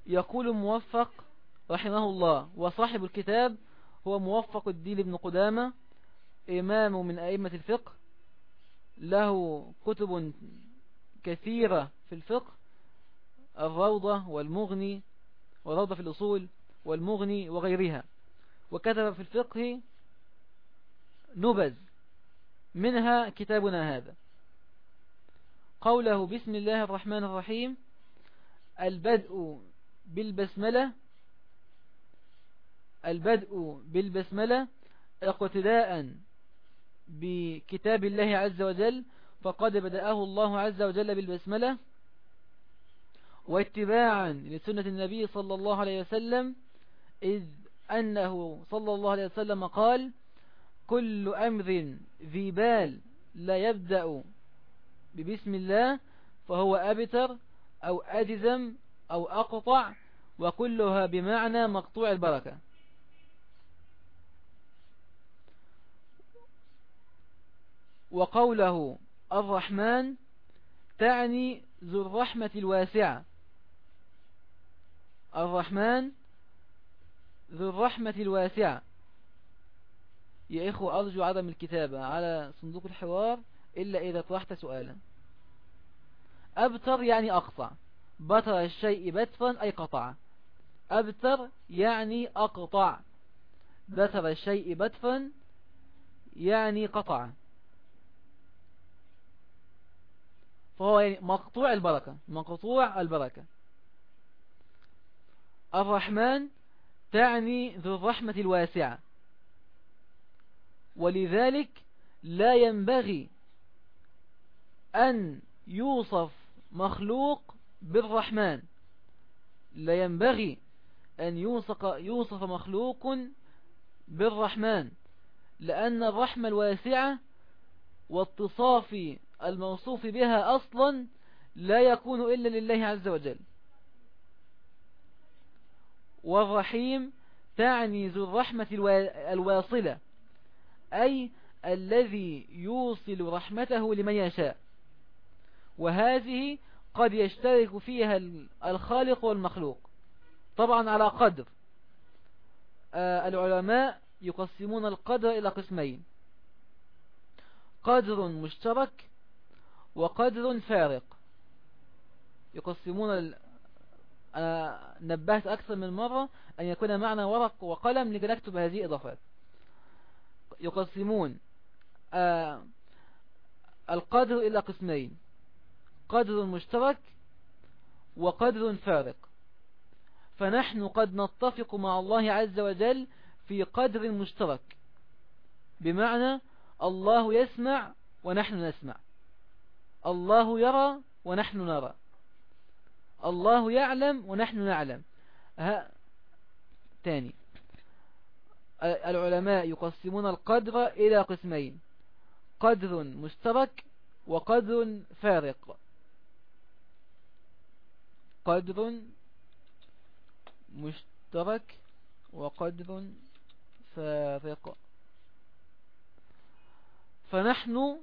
يقول موفق رحمه الله وصاحب الكتاب هو موفق الدين بن قدامة إمام من أئمة الفقه له كتب كثيرة في الفقه الروضة والمغني والروضة في الأصول والمغني وغيرها وكتب في الفقه نبذ. منها كتابنا هذا. قوله بسم الله الرحمن الرحيم البدء بالبسملة البدء بالبسملة اقتداء بكتاب الله عز وجل فقد بدأه الله عز وجل بالبسملة واتباعا لسنة النبي صلى الله عليه وسلم إذ أنه صلى الله عليه وسلم قال كل أمر ذي بال لا يبدأ ببسم الله فهو أبتر أو أجزم أو أقطع وكلها بمعنى مقطوع البركة. وقوله الرحمن تعني ذو الرحمة الواسعة. الرحمن ذو الرحمة الواسعة. يا إخوة أرجو عدم الكتابة على صندوق الحوار إلا إذا طرحت سؤالا. أبتر يعني أقطع. بتر الشيء بترا أي قطع. أبتر يعني أقطع. بتر الشيء بترا يعني قطع. فهو يعني مقطوع البركة. مقطوع البركة. الرحمن تعني ذو الرحمة الواسعة. ولذلك لا ينبغي أن يوصف مخلوق بالرحمن. لا ينبغي أن يوصف, مخلوق بالرحمن لأن الرحمة الواسعة واتصاف الموصوف بها أصلا لا يكون إلا لله عز وجل. والرحيم تعني ذو الرحمة الواصلة. أي الذي يوصل رحمته لمن يشاء. وهذه قد يشترك فيها الخالق والمخلوق. طبعا على قدر. آه، العلماء يقسمون القدر إلى قسمين. قدر مشترك وقدر فارق. يقسمون أنا نبهت أكثر من مرة أن يكون معنا ورق وقلم لكي نكتب هذه إضافات يقسمون آه القدر إلى قسمين قدر مشترك وقدر فارق. فنحن قد نتفق مع الله عز وجل في قدر مشترك بمعنى الله يسمع ونحن نسمع. الله يرى ونحن نرى. الله يعلم ونحن نعلم. ها تاني. العلماء يقسمون القدر إلى قسمين. قدر مشترك وقدر فارق. قدر مشترك وقدر فارق. فنحن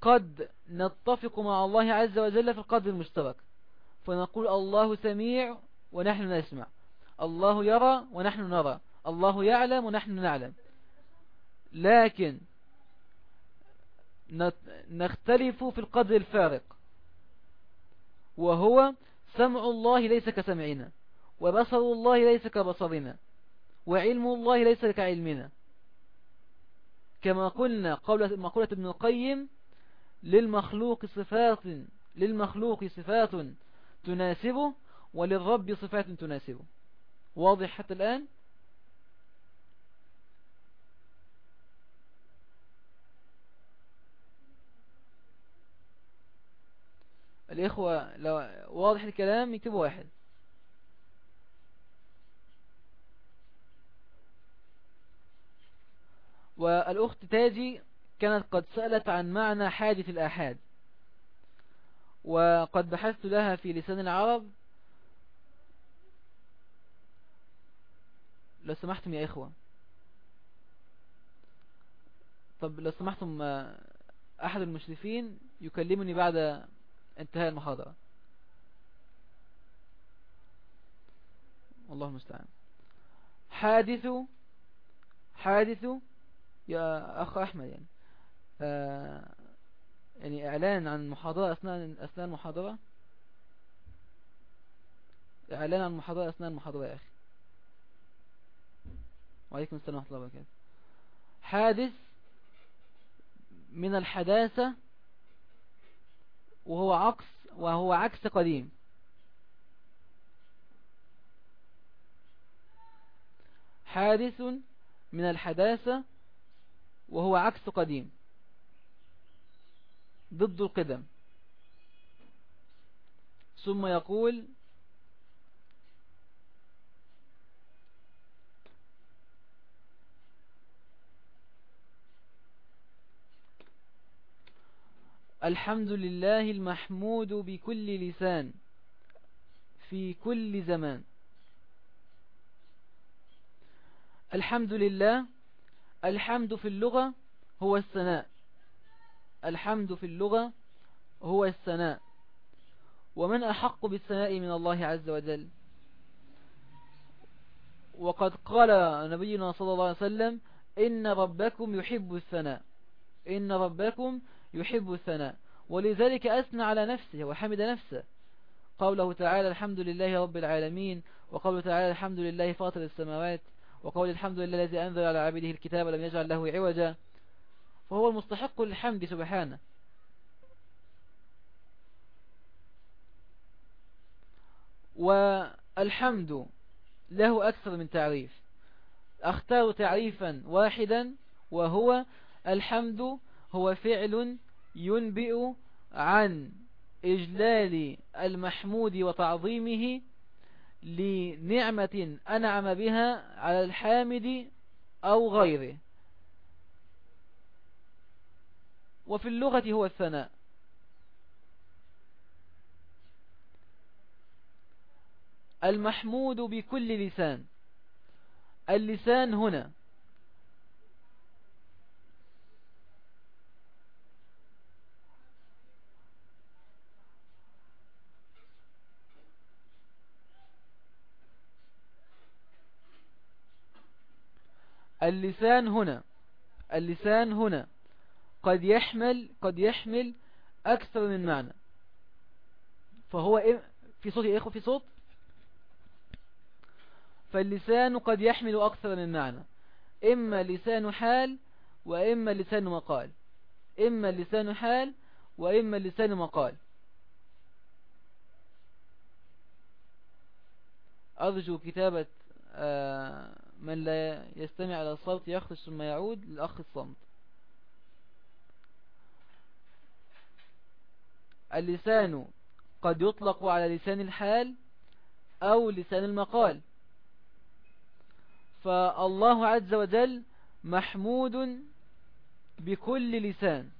قد نتفق مع الله عز وجل في القدر المشترك. فنقول الله سميع ونحن نسمع. الله يرى ونحن نرى. الله يعلم ونحن نعلم. لكن نختلف في القدر الفارق. وهو سمع الله ليس كسمعنا وبصر الله ليس كبصرنا وعلم الله ليس كعلمنا. كما قلنا قولة مقولة ابن القيم للمخلوق صفات للمخلوق صفات تناسبه وللرب صفات تناسبه. واضح حتى الآن؟ الإخوة لو واضح الكلام يكتبوا واحد. والأخت تاجي كانت قد سألت عن معنى حادث الآحاد. وقد بحثت لها في لسان العرب. لو سمحتم يا إخوة. طب لو سمحتم أحد المشرفين يكلمني بعد انتهاء المحاضرة. والله المستعان. حادث حادث يا أخ أحمد يعني. آه يعني إعلان عن المحاضرة أثناء أثناء المحاضرة. إعلان عن المحاضرة أثناء المحاضرة يا أخي. وعليكم السلام ورحمة الله وبركاته. حادث من الحداثة وهو عكس وهو عكس قديم. حادث من الحداثة وهو عكس قديم. ضد القدم. ثم يقول الحمد لله المحمود بكل لسان في كل زمان. الحمد لله الحمد في اللغة هو الثناء. الحمد في اللغة هو الثناء. ومن أحق بالثناء من الله عز وجل. وقد قال نبينا صلى الله عليه وسلم إن ربكم يحب الثناء. إن ربكم يحب الثناء ولذلك أثنى على نفسه وحمد نفسه. قوله تعالى الحمد لله رب العالمين وقوله تعالى الحمد لله فاطر السماوات وقول الحمد لله الذي أنزل على عبده الكتاب لم يجعل له عوجا. فهو المستحق للحمد سبحانه. والحمد له أكثر من تعريف. أختار تعريفا واحدا وهو الحمد هو فعل ينبئ عن إجلال المحمود وتعظيمه لنعمة أنعم بها على الحامد أو غيره. وفي اللغة هو الثناء. المحمود بكل لسان. اللسان هنا. اللسان هنا اللسان هنا. قد يحمل قد يحمل أكثر من معنى. فهو إيه؟ في صوت يا في صوت؟ فاللسان قد يحمل أكثر من معنى. إما لسان حال وإما لسان مقال. إما لسان حال وإما لسان مقال. أرجو كتابة آه، من لا يستمع إلى الصوت يخرج ثم يعود للأخ الصمت. اللسان قد يطلق على لسان الحال أو لسان المقال. فالله عز وجل محمود بكل لسان.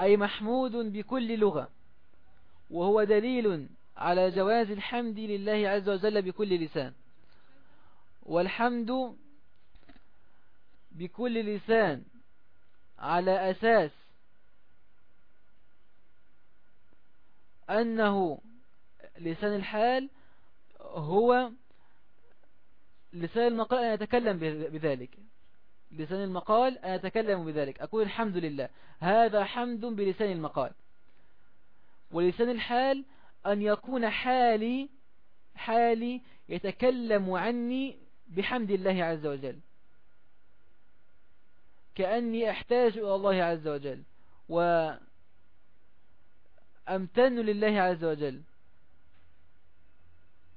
أي محمود بكل لغة. وهو دليل على جواز الحمد لله عز وجل بكل لسان. والحمد بكل لسان على أساس أنه لسان الحال هو لسان المقال أن يتكلم بذلك. لسان المقال أن يتكلم بذلك. أقول الحمد لله. هذا حمد بلسان المقال. ولسان الحال أن يكون حالي حالي يتكلم عني بحمد الله عز وجل. كأني أحتاج إلى الله عز وجل وأمتن لله عز وجل.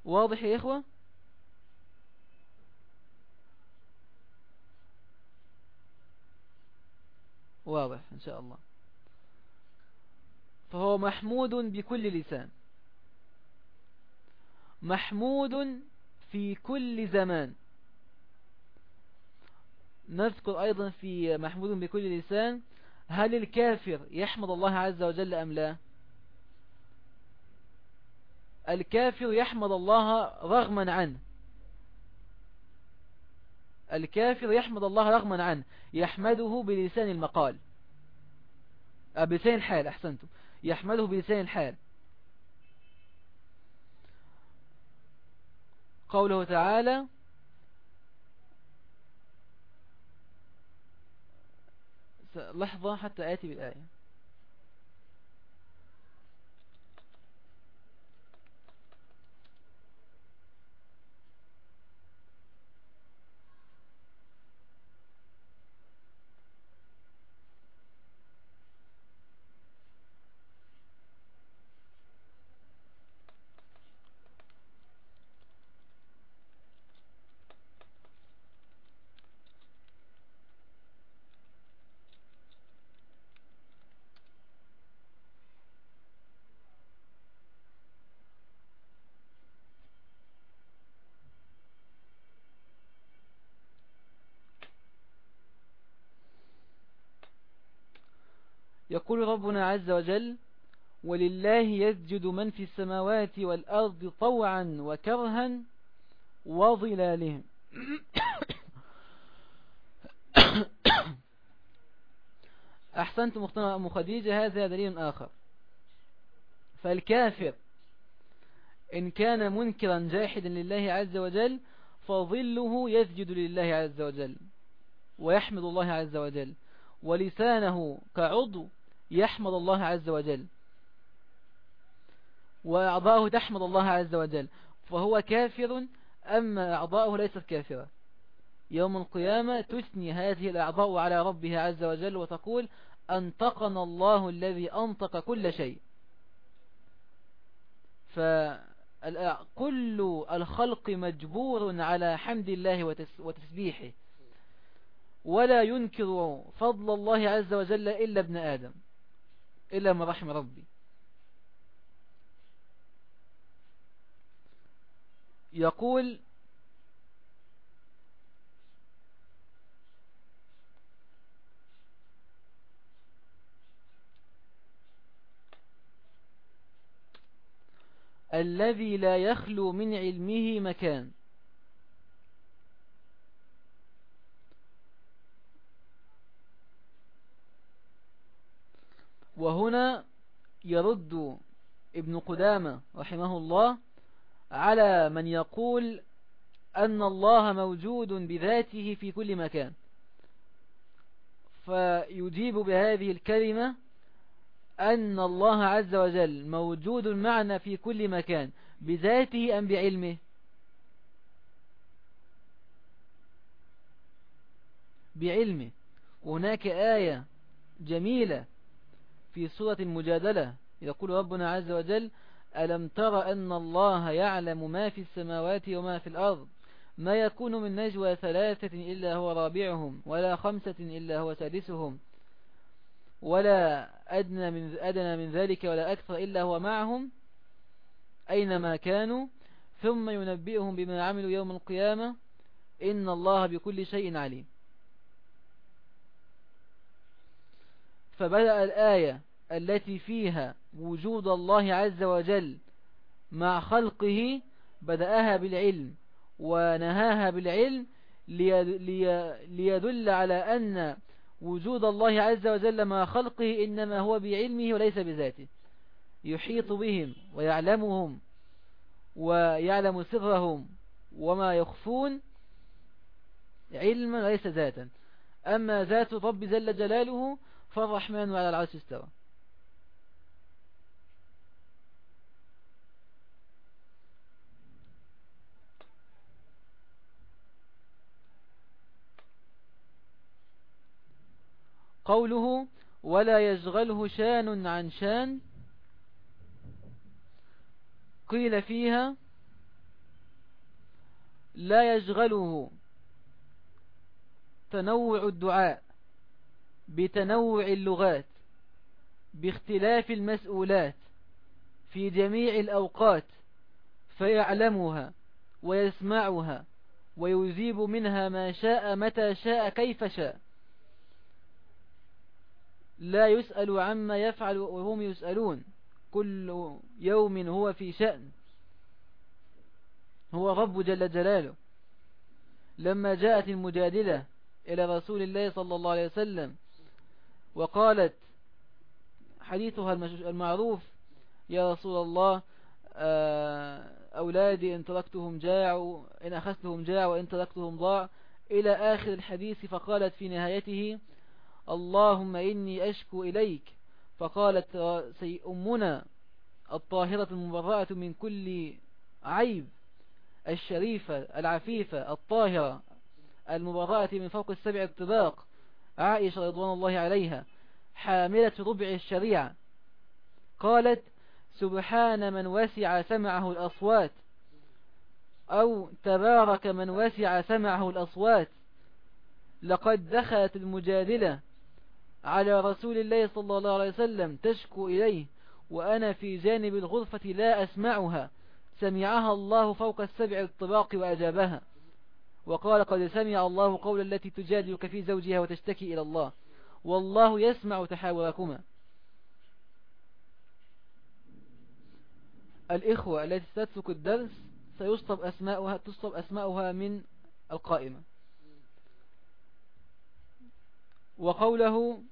واضح يا إخوة؟ واضح إن شاء الله. فهو محمود بكل لسان. محمود في كل زمان. نذكر أيضا في محمود بكل لسان هل الكافر يحمد الله عز وجل أم لا؟ الكافر يحمد الله رغما عنه. الكافر يحمد الله رغما عنه. يحمده بلسان المقال. آه، بلسان الحال أحسنتم. يحمده بلسان الحال. قوله تعالى لحظة حتى آتي بالآية. يقول ربنا عز وجل ولله يسجد من في السماوات والأرض طوعا وكرها وظلالهم. أحسنت مختنى أم خديجة هذا دليل آخر. فالكافر إن كان منكرا جاحدا لله عز وجل فظله يسجد لله عز وجل ويحمد الله عز وجل ولسانه كعضو يحمد الله عز وجل. وأعضاؤه تحمد الله عز وجل. فهو كافر أما أعضاؤه ليست كافرة؟ يوم القيامة تثني هذه الأعضاء على ربها عز وجل وتقول أنطقنا الله الذي أنطق كل شيء. فكل الخلق مجبور على حمد الله وتسبيحه. ولا ينكر فضل الله عز وجل إلا ابن آدم. إلا من رحم ربي. يقول الذي لا يخلو من علمه مكان. وهنا يرد ابن قدامة رحمه الله على من يقول أن الله موجود بذاته في كل مكان. فيجيب بهذه الكلمة أن الله عز وجل موجود معنا في كل مكان بذاته أم بعلمه؟ بعلمه. هناك آية جميلة في سورة المجادلة يقول ربنا عز وجل ألم تر أن الله يعلم ما في السماوات وما في الأرض؟ ما يكون من نجوى ثلاثة إلا هو رابعهم ولا خمسة إلا هو سادسهم ولا أدنى من, أدنى من ذلك ولا أكثر إلا هو معهم؟ أينما كانوا؟ ثم ينبئهم بما عملوا يوم القيامة إن الله بكل شيء عليم. فبدأ الآية التي فيها وجود الله عز وجل مع خلقه بدأها بالعلم ونهاها بالعلم ليدل على أن وجود الله عز وجل مع خلقه إنما هو بعلمه وليس بذاته. يحيط بهم ويعلمهم ويعلم سرهم وما يخفون علما ليس ذاتا. أما ذات رب جل جلاله فالرحمن على العرش استوى. قوله ولا يشغله شان عن شان. قيل فيها لا يشغله. تنوع الدعاء. بتنوع اللغات باختلاف المسؤولات في جميع الأوقات فيعلمها ويسمعها ويذيب منها ما شاء متى شاء كيف شاء. لا يسأل عما يفعل وهم يسألون. كل يوم هو في شأن. هو رب جل جلاله. لما جاءت المجادلة إلى رسول الله صلى الله عليه وسلم وقالت حديثها المعروف يا رسول الله آه، أولادي إن تركتهم جاعوا إن أخذتهم جاع وإن تركتهم ضاع. إلى آخر الحديث فقالت في نهايته اللهم إني أشكو إليك. فقالت سي أمنا الطاهرة المبرأة من كل عيب الشريفة العفيفة الطاهرة المبرأة من فوق السبع الطباق. عائشة رضوان الله عليها حاملة ربع الشريعة. قالت سبحان من وسع سمعه الأصوات أو تبارك من وسع سمعه الأصوات. لقد دخلت المجادلة على رسول الله صلى الله عليه وسلم تشكو إليه وأنا في جانب الغرفة لا أسمعها. سمعها الله فوق السبع الطباق وأجابها. وقال قد سمع الله قول التي تجادلك في زوجها وتشتكي إلى الله. والله يسمع تحاوركما. الإخوة التي تترك الدرس سيصطب أسماؤها تصطب أسماؤها من القائمة. وقوله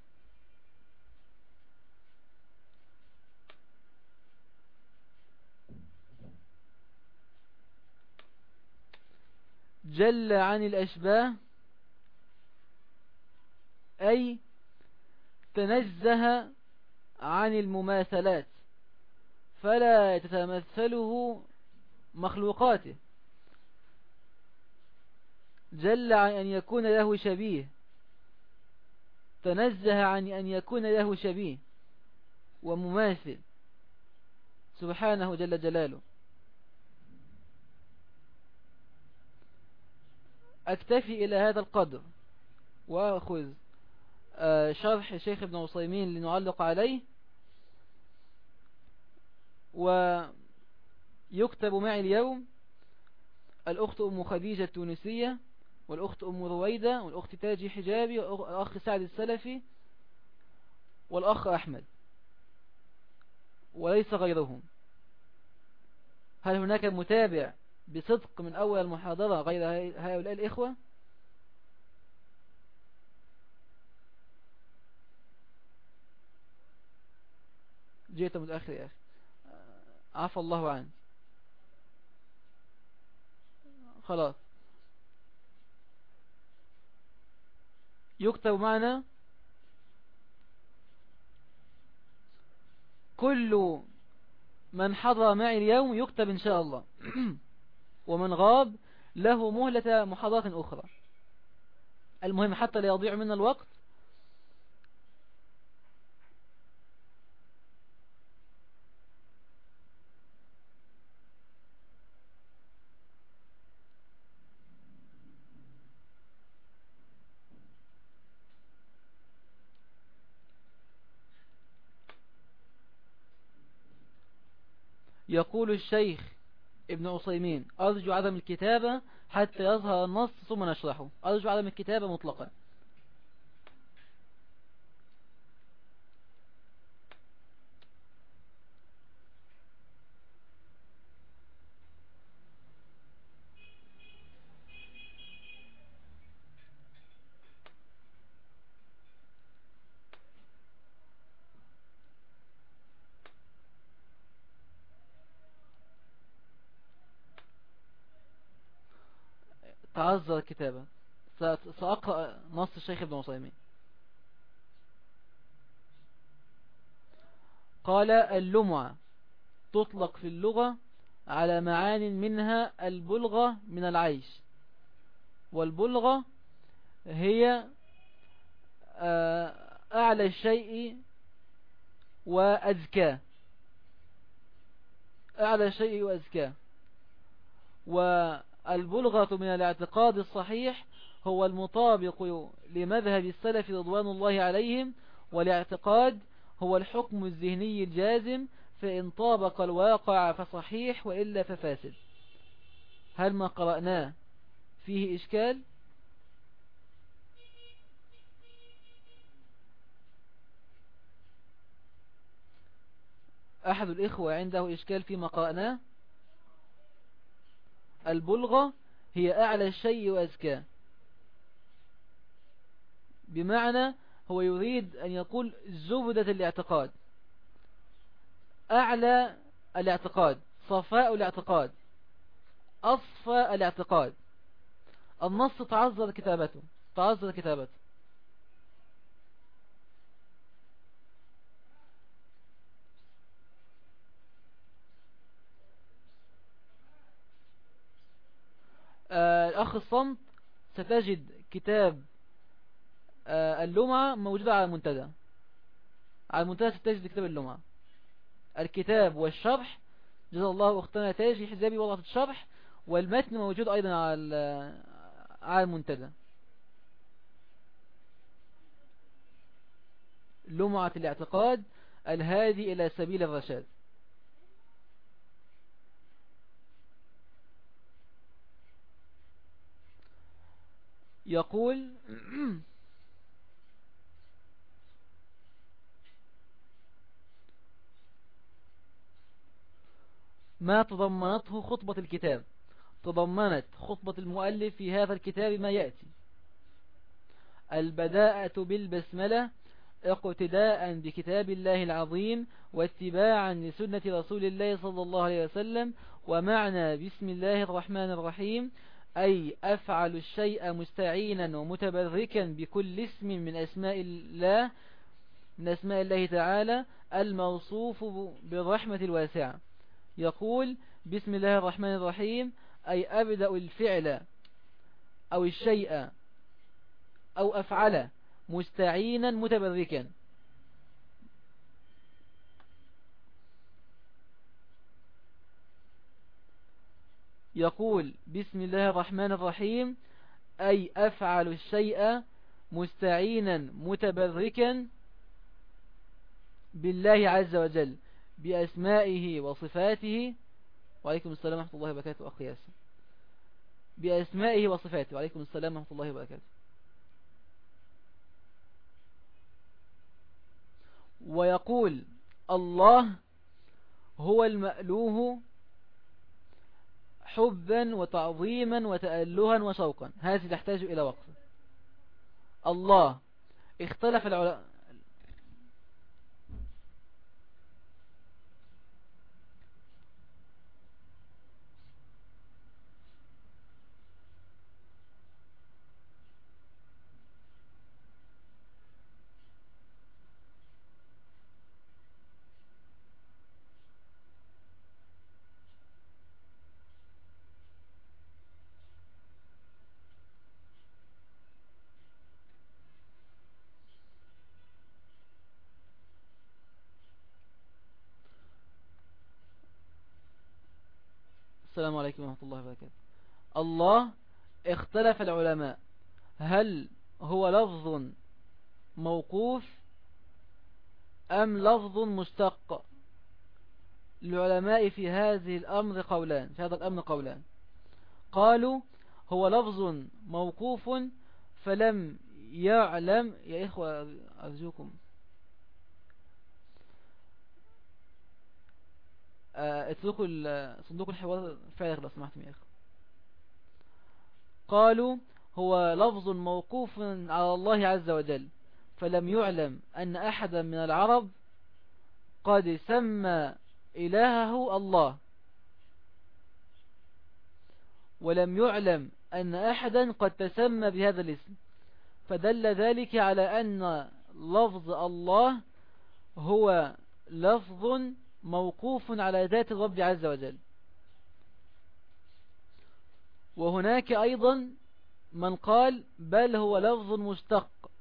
جل عن الأشباه أي تنزه عن المماثلات فلا تتمثله مخلوقاته. جل عن أن يكون له شبيه تنزه عن أن يكون له شبيه ومماثل. سبحانه جل جلاله. أكتفي إلى هذا القدر. وأخذ آه، شرح الشيخ ابن عصيمين لنعلق عليه. ويكتب معي اليوم الأخت أم خديجة التونسية والأخت أم رويدة والأخت تاجي حجابي والأخ سعد السلفي والأخ أحمد وليس غيرهم. هل هناك متابع بصدق من أول المحاضرة غير هؤلاء الإخوة؟ جئت متأخر يا أخي. عفى الله عنه خلاص. يكتب معنا كل من حضر معي اليوم يكتب إن شاء الله. ومن غاب له مهلة محاضرات أخرى. المهم حتى لا يضيع منا الوقت. يقول الشيخ ابن عصيمين أرجو عدم الكتابة حتى يظهر النص ثم نشرحه. أرجو عدم الكتابة مطلقا. تعذر الكتابة سأقرأ نص الشيخ ابن عصيمين قال اللمعة تطلق في اللغة على معان منها البلغة من العيش. والبلغة هي آه، أعلى الشيء وأذكاه أعلى الشيء وأذكاه البلغة من الاعتقاد الصحيح هو المطابق لمذهب السلف رضوان الله عليهم والاعتقاد هو الحكم الذهني الجازم فإن طابق الواقع فصحيح وإلا ففاسد. هل ما قرأناه فيه إشكال؟ أحد الإخوة عنده إشكال فيما قرأناه؟ البلغة هي أعلى الشيء وأزكاه بمعنى هو يريد أن يقول زبدة الاعتقاد. أعلى الاعتقاد صفاء الاعتقاد أصفى الاعتقاد. النص تعذر كتابته تعذر كتابته آه، الأخ الصمت ستجد كتاب آه، اللمعة موجودة على المنتدى. على المنتدى ستجد كتاب اللمعة. الكتاب والشرح جزا الله أختنا تاجي حزابي وضعت الشرح والمتن موجود أيضا على على المنتدى. لمعة الاعتقاد الهادي إلى سبيل الرشاد. يقول ما تضمنته خطبة الكتاب؟ تضمنت خطبة المؤلف في هذا الكتاب ما يأتي. البداءة بالبسملة اقتداء بكتاب الله العظيم واتباعا لسنة رسول الله صلى الله عليه وسلم ومعنى بسم الله الرحمن الرحيم أي أفعل الشيء مستعينا ومتبركا بكل اسم من أسماء الله من أسماء الله تعالى الموصوف بالرحمة الواسعة. يقول بسم الله الرحمن الرحيم أي أبدأ الفعل أو الشيء أو أفعل مستعينا متبركا. يقول بسم الله الرحمن الرحيم أي أفعل الشيء مستعينا متبركا بالله عز وجل بأسمائه وصفاته. وعليكم السلام ورحمة الله وبركاته أخي ياسر. بأسمائه وصفاته. وعليكم السلام ورحمة الله وبركاته. ويقول الله هو المألوه حبا وتعظيما وتألها وشوقا هذه تحتاج إلى وقت الله. اختلف العلماء. السلام عليكم ورحمة الله وبركاته. الله اختلف العلماء. هل هو لفظ موقوف أم لفظ مشتق؟ العلماء في هذه الأمر قولان في هذا الأمر قولان. قالوا هو لفظ موقوف فلم يعلم يا إخوة أرجوكم آه، اتركوا صندوق الحوار فارغ لو سمحتم يا أخي. قالوا هو لفظ موقوف على الله عز وجل فلم يعلم أن أحدا من العرب قد سمى إلهه الله. ولم يعلم أن أحدا قد تسمى بهذا الاسم. فدل ذلك على أن لفظ الله هو لفظ موقوف على ذات الرب عز وجل. وهناك أيضا من قال بل هو لفظ مشتق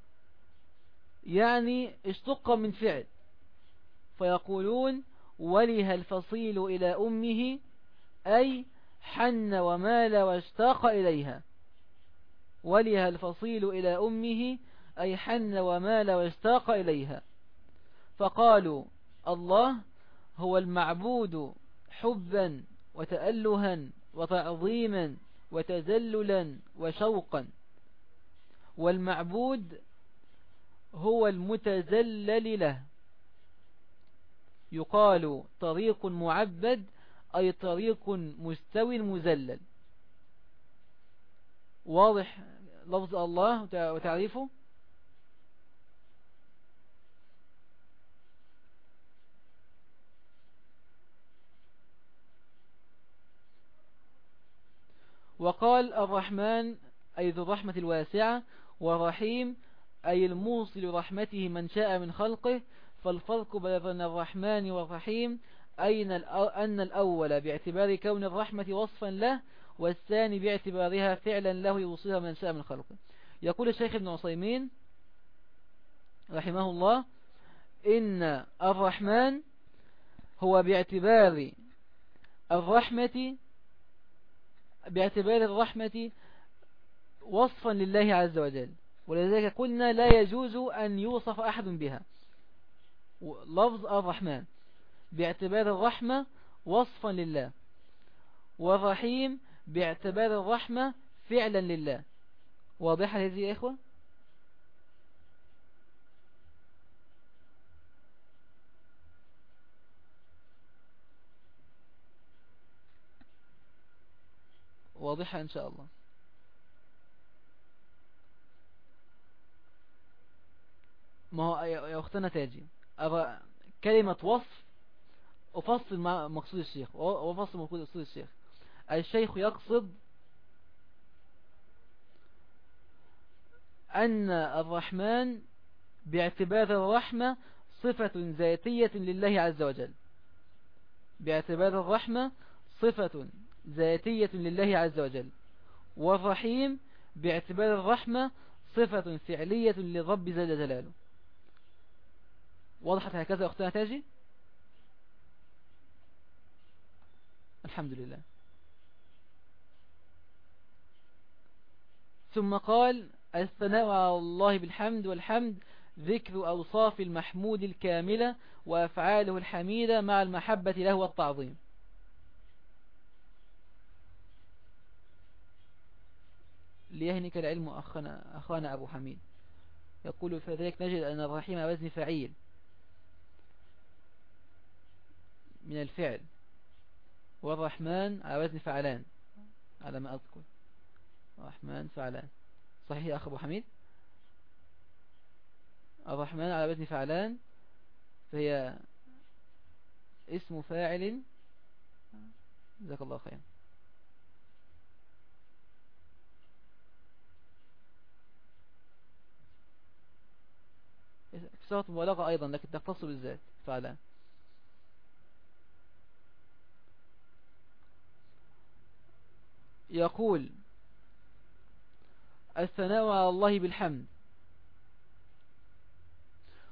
يعني اشتق من فعل. فيقولون ولها الفصيل إلى أمه أي حن ومال واشتاق إليها. ولها الفصيل إلى أمه أي حن ومال واشتاق إليها. فقالوا الله هو المعبود حبا وتألها وتعظيما وتذللا وشوقا. والمعبود هو المتذلل له. يقال طريق معبد أي طريق مستو مزلل واضح لفظ الله وتعريفه؟ وقال الرحمن أي ذو الرحمة الواسعة ورحيم أي الموصل رحمته من شاء من خلقه فالفرق بين الرحمن والرحيم أين أن الأول باعتبار كون الرحمة وصفا له والثاني باعتبارها فعلا له يوصلها من شاء من خلقه. يقول الشيخ ابن عصيمين رحمه الله إن الرحمن هو باعتبار الرحمة باعتبار الرحمة وصفا لله عز وجل. ولذلك قلنا لا يجوز أن يوصف أحد بها. لفظ الرحمن. باعتبار الرحمة وصفا لله. والرحيم باعتبار الرحمة فعلا لله. واضحة هذه يا إخوة؟ واضحة إن شاء الله. ما هو يا أختنا تاجي كلمة وصف أفصل مقصود الشيخ وفصل مقصود الشيخ. الشيخ يقصد أن الرحمن باعتبار الرحمة صفة ذاتية لله عز وجل. باعتبار الرحمة صفة ذاتية لله عز وجل والرحيم باعتبار الرحمة صفة فعلية للرب جل جلاله. وضحت هكذا أختنا تاجي؟ الحمد لله. ثم قال الثناء على الله بالحمد والحمد ذكر أوصاف المحمود الكاملة وأفعاله الحميدة مع المحبة له والتعظيم. ليهنك العلم أخنا, أخانا أبو حميد. يقول فذلك نجد أن الرحيم وزن فعيل من الفعل والرحمن على وزن فعلان. على ما أذكر. الرحمن فعلان. صحيح يا أخ أبو حميد؟ الرحمن على وزن فعلان فهي اسم فاعل. جزاك الله خير صيغة مبالغة أيضا لكن تختص بالذات فعلا. يقول الثناء على الله بالحمد.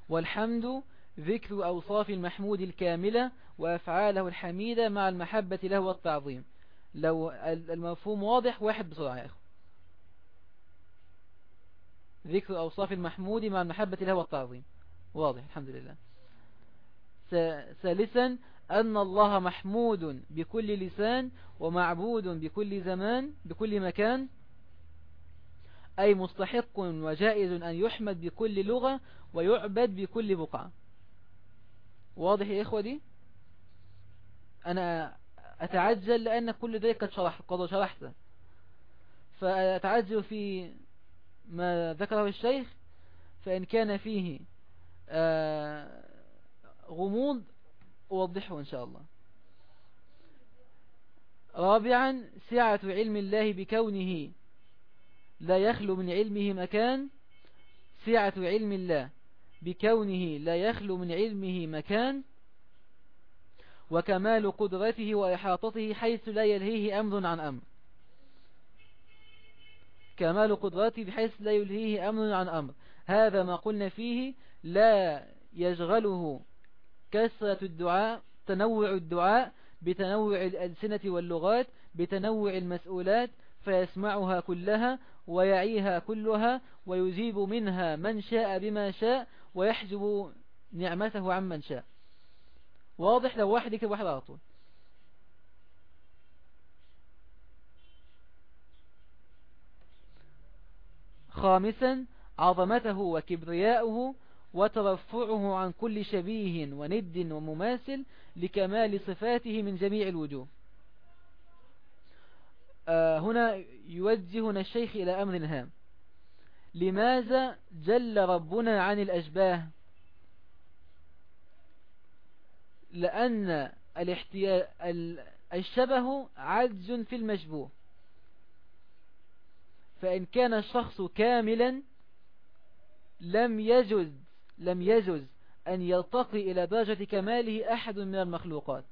والحمد ذكر أوصاف المحمود الكاملة وأفعاله الحميدة مع المحبة له والتعظيم. لو المفهوم واضح واحد بسرعة يا أخو ذكر أوصاف المحمود مع المحبة له والتعظيم. واضح الحمد لله. ثالثا أن الله محمود بكل لسان ومعبود بكل زمان بكل مكان أي مستحق وجائز أن يحمد بكل لغة ويعبد بكل بقعة. واضح يا إخوة دي أنا أتعجل لأن كل ذلك قد شرح قد شرحته فأتعجل في ما ذكره الشيخ فإن كان فيه آه، غموض أوضحه إن شاء الله. رابعا سعة علم الله بكونه. لا يخلو من علمه مكان. سعة علم الله بكونه لا يخلو من علمه مكان. وكمال قدرته وإحاطته حيث لا يلهيه أمر عن أمر. كمال قدرته بحيث لا يلهيه أمر عن أمر. هذا ما قلنا فيه لا يشغله كثرة الدعاء تنوع الدعاء بتنوع الألسنة واللغات بتنوع المسؤولات فيسمعها كلها ويعيها كلها ويجيب منها من شاء بما شاء ويحجب نعمته عمن شاء. واضح؟ لو واحد يكتب واحد على طول. خامسا عظمته وكبرياؤه وترفعه عن كل شبيه وند ومماثل لكمال صفاته من جميع الوجوه. آه هنا يوجهنا الشيخ إلى أمر هام. لماذا جل ربنا عن الأشباه؟ لأن الشبه عجز في المشبوه. فإن كان الشخص كاملا لم يجز لم يجز أن يلتقي إلى درجة كماله أحد من المخلوقات.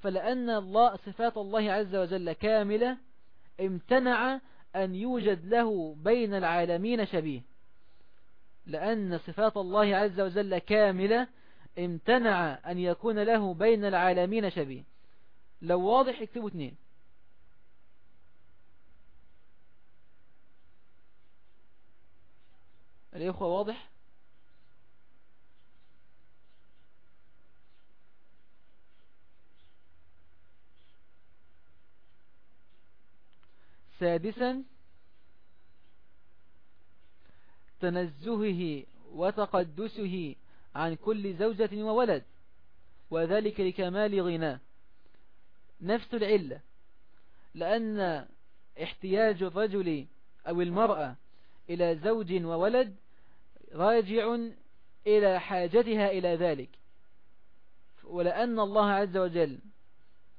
فلأن الله صفات الله عز وجل كاملة امتنع أن يوجد له بين العالمين شبيه. لأن صفات الله عز وجل كاملة امتنع أن يكون له بين العالمين شبيه. لو واضح اكتبوا اثنين الإخوة واضح؟ سادسا تنزهه وتقدسه عن كل زوجة وولد وذلك لكمال غناه. نفس العلة لأن احتياج الرجل أو المرأة إلى زوج وولد راجع إلى حاجتها إلى ذلك. ولأن الله عز وجل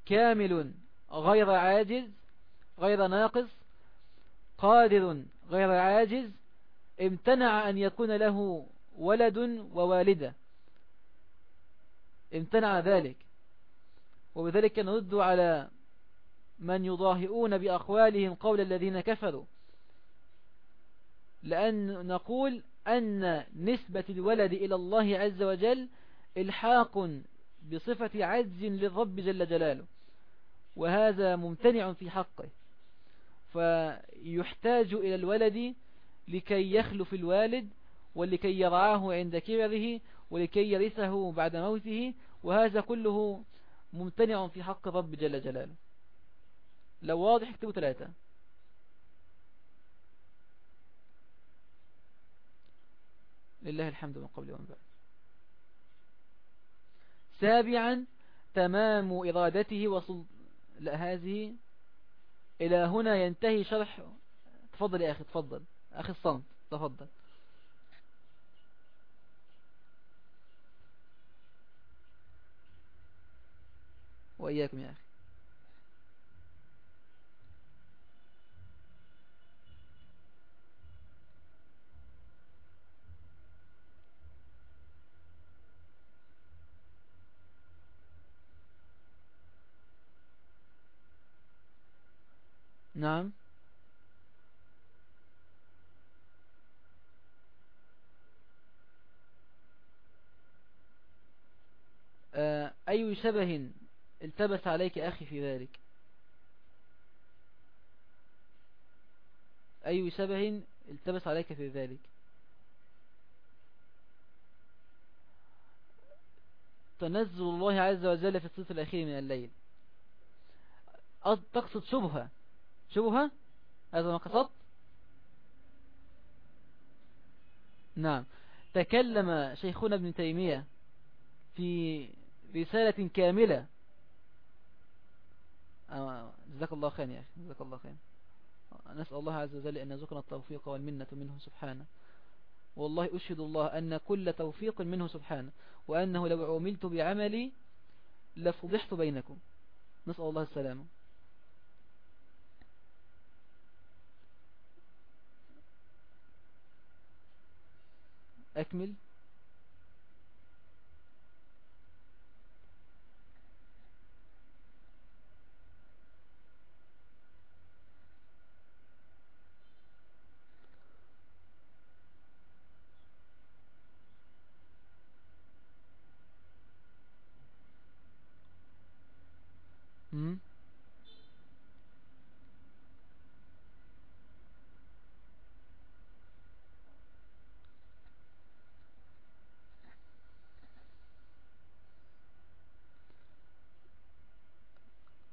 كامل غير عاجز غير ناقص قادر غير عاجز امتنع أن يكون له ولد ووالدة. امتنع ذلك. وبذلك نرد على من يضاهئون بأقوالهم قول الذين كفروا. لأن نقول أن نسبة الولد إلى الله عز وجل إلحاق بصفة عجز للرب جل جلاله وهذا ممتنع في حقه. فيحتاج إلى الولد لكي يخلف الوالد ولكي يرعاه عند كبره ولكي يرثه بعد موته وهذا كله ممتنع في حق الرب جل جلاله. لو واضح اكتبوا ثلاثة. لله الحمد من قبل ومن بعد. سابعا تمام إرادته وصل لا هذه إلى هنا ينتهي شرح. تفضل يا أخي تفضل. أخي الصمت تفضل. وإياكم يا أخي. نعم. آه، أي شبه التبس عليك أخي في ذلك؟ أي شبه التبس عليك في ذلك؟ تنزل الله عز وجل في الثلث الأخير من الليل. تقصد شبهة. شبهة؟ هذا ما قصدت؟ نعم. تكلم شيخنا ابن تيمية في رسالة كاملة. آه، جزاك الله خير يا أخي جزاك الله خير. نسأل الله عز وجل أن يرزقنا التوفيق والمنة منه سبحانه. والله أشهد الله أن كل توفيق منه سبحانه وأنه لو عملت بعملي لفضحت بينكم. نسأل الله السلامة. أكمل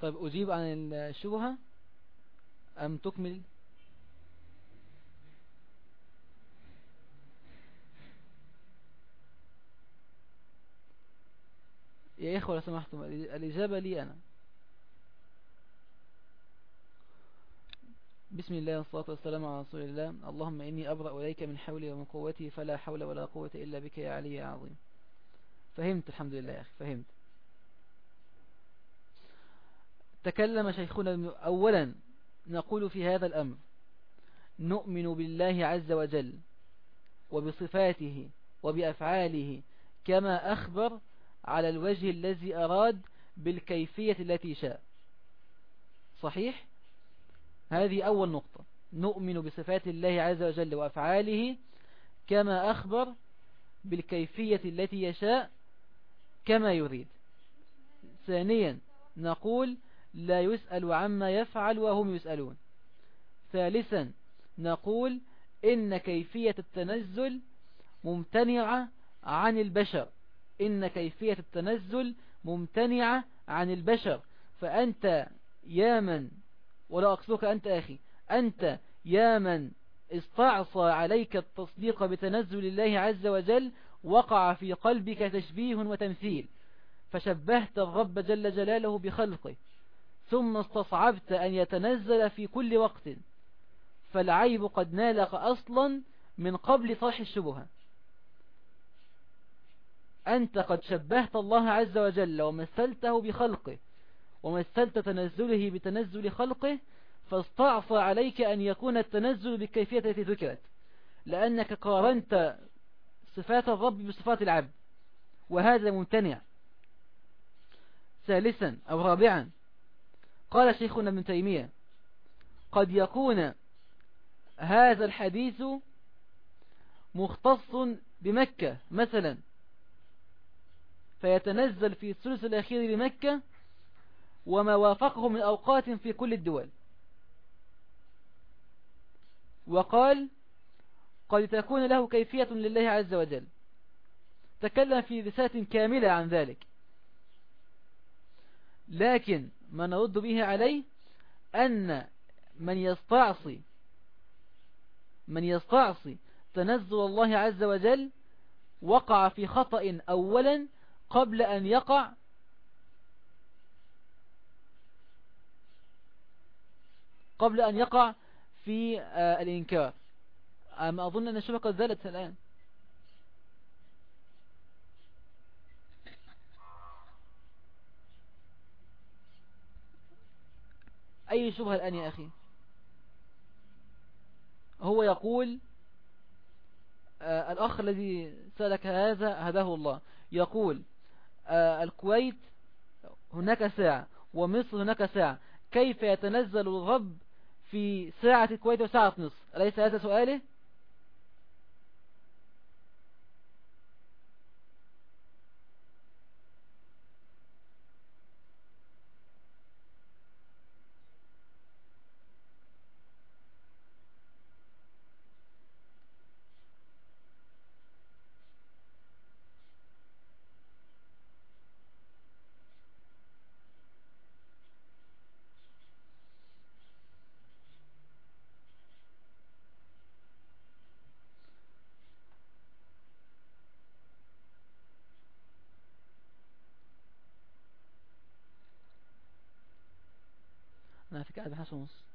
طيب أجيب عن الشبهة أم تكمل؟ يا إخوة لو سمحتم الإجابة لي أنا. بسم الله والصلاة والسلام على رسول الله. اللهم إني أبرأ إليك من حولي ومن قوتي فلا حول ولا قوة إلا بك يا علي يا عظيم. فهمت الحمد لله يا أخي فهمت. تكلم شيخنا أولا نقول في هذا الأمر نؤمن بالله عز وجل وبصفاته وبأفعاله كما أخبر على الوجه الذي أراد بالكيفية التي شاء. صحيح؟ هذه أول نقطة. نؤمن بصفات الله عز وجل وأفعاله كما أخبر بالكيفية التي يشاء كما يريد. ثانيا نقول لا يسأل عما يفعل وهم يسألون. ثالثا نقول إن كيفية التنزل ممتنعة عن البشر. إن كيفية التنزل ممتنعة عن البشر. فأنت يا من ولا أقصدك أنت أخي أنت يا من استعصى عليك التصديق بتنزل الله عز وجل وقع في قلبك تشبيه وتمثيل. فشبهت الرب جل جلاله بخلقه. ثم استصعبت أن يتنزل في كل وقت فالعيب قد نالك أصلا من قبل طرح الشبهة. أنت قد شبهت الله عز وجل ومثلته بخلقه ومثلت تنزله بتنزل خلقه فاستعصى عليك أن يكون التنزل بالكيفية التي ذكرت لأنك قارنت صفات الرب بصفات العبد وهذا ممتنع. ثالثا أو رابعا قال شيخنا ابن تيمية قد يكون هذا الحديث مختص بمكة مثلا فيتنزل في الثلث الأخير لمكة وما وافقه من أوقات في كل الدول. وقال قد تكون له كيفية لله عز وجل. تكلم في رسالة كاملة عن ذلك. لكن ما نرد به عليه أن من يستعصي من يستعصي تنزل الله عز وجل وقع في خطأ أولا قبل أن يقع قبل أن يقع في آه، الإنكار. أما أظن أن الشبكة زالت الآن؟ أي شبهة الآن يا أخي؟ هو يقول آه الأخ الذي سألك هذا هداه الله. يقول آه الكويت هناك ساعة ومصر هناك ساعة. كيف يتنزل الرب في ساعة الكويت وساعة مصر أليس هذا سؤاله انا في قاعد بحاجة ونص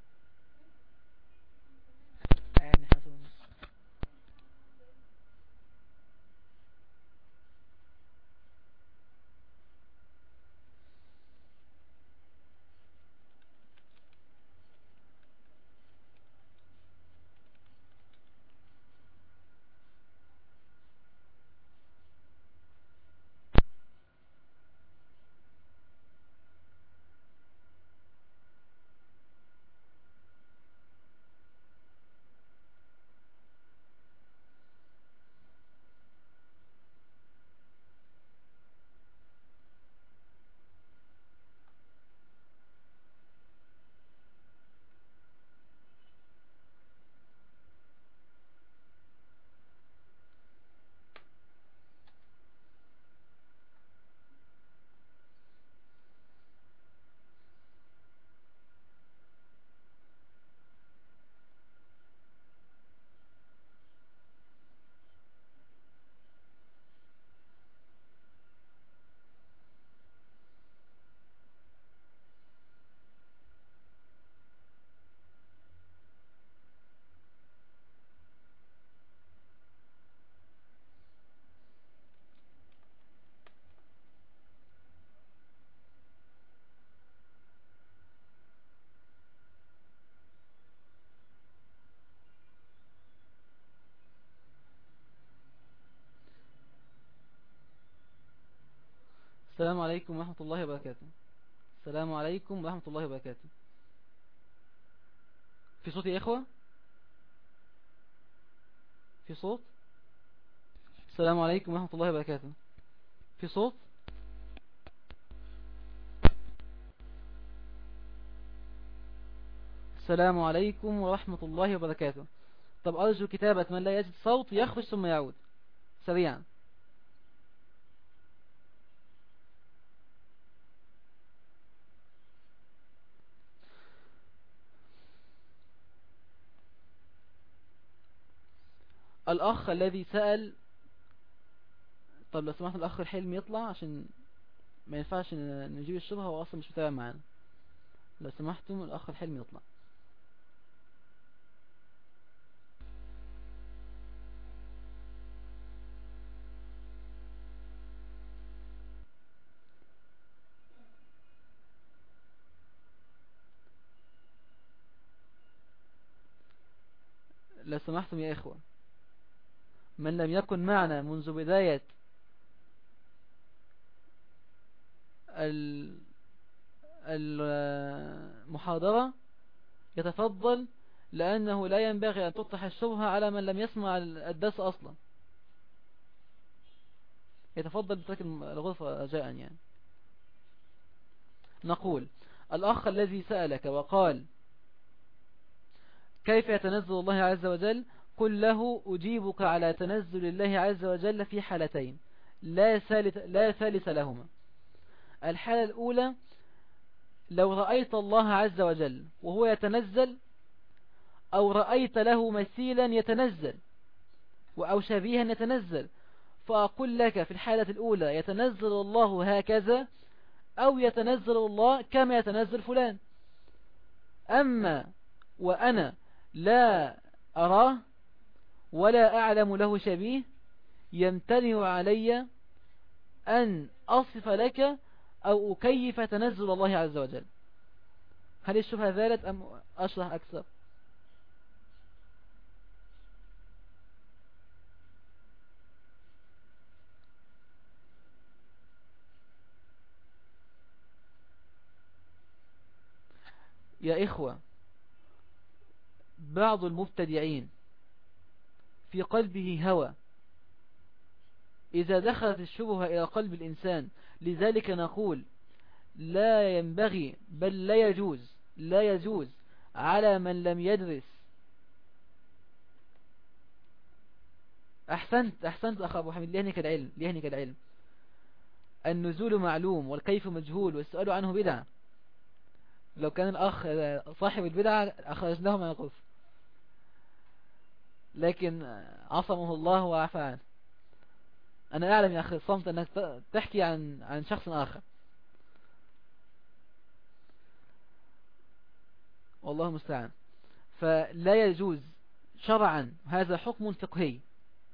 السلام عليكم ورحمة الله وبركاته. السلام عليكم ورحمة الله وبركاته. في صوت يا إخوة؟ في صوت؟ السلام عليكم ورحمة الله وبركاته. في صوت؟ السلام عليكم ورحمة الله وبركاته. طب أرجو كتابة من لا يجد صوت يخرج ثم يعود. سريعا. الأخ الذي سأل طب لو سمحت الأخ الحلم يطلع عشان ما ينفعش نجيب الشبهة هو أصلا مش متابع معانا. لو سمحتم الأخ الحلم يطلع. لو سمحتم يا إخوة. من لم يكن معنا منذ بداية المحاضرة يتفضل لأنه لا ينبغي أن تطرح الشبهة على من لم يسمع الدرس أصلا. يتفضل بترك الغرفة رجاء يعني. نقول الأخ الذي سألك وقال كيف يتنزل الله عز وجل؟ قل له أجيبك على تنزل الله عز وجل في حالتين. لا ثالث, لا ثالث لهما. الحالة الأولى لو رأيت الله عز وجل وهو يتنزل أو رأيت له مثيلا يتنزل أو شبيها يتنزل فأقول لك في الحالة الأولى يتنزل الله هكذا أو يتنزل الله كما يتنزل فلان. أما وأنا لا أراه ولا أعلم له شبيه يمتنع علي أن أصف لك أو أكيف تنزل الله عز وجل. هل الشبهة ذلك أم أشرح أكثر؟ يا إخوة بعض المبتدعين في قلبه هوى. إذا دخلت الشبهة إلى قلب الإنسان لذلك نقول لا ينبغي بل لا يجوز لا يجوز على من لم يدرس. أحسنت أحسنت أخ أبو حميد ليهنك العلم ليهنك العلم. النزول معلوم والكيف مجهول والسؤال عنه بدعة. لو كان الأخ صاحب البدعة أخرجناه من القصر لكن عصمه الله وعفى عنه أنا أعلم يا أخي الصمت أنك تحكي عن عن شخص آخر. والله مستعان فلا يجوز شرعا هذا حكم فقهي.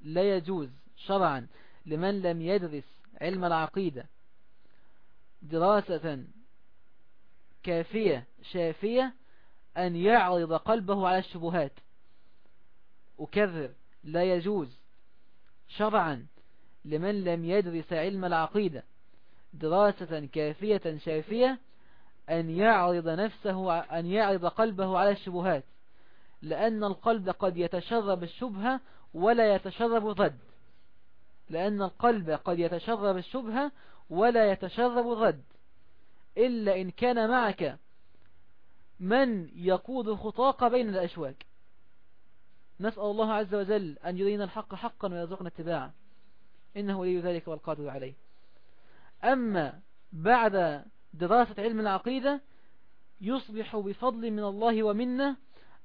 لا يجوز شرعا لمن لم يدرس علم العقيدة. دراسة كافية شافية أن يعرض قلبه على الشبهات. أكرر لا يجوز شرعا لمن لم يدرس علم العقيدة دراسة كافية شافية أن يعرض نفسه أن يعرض قلبه على الشبهات لأن القلب قد يتشرب الشبهة ولا يتشرب الرد. لأن القلب قد يتشرب الشبهة ولا يتشرب الرد. إلا إن كان معك من يقود خطاق بين الأشواك. نسأل الله عز وجل أن يرينا الحق حقا ويرزقنا اتباعه. إنه ولي ذلك والقادر عليه. أما بعد دراسة علم العقيدة يصبح بفضل من الله ومنه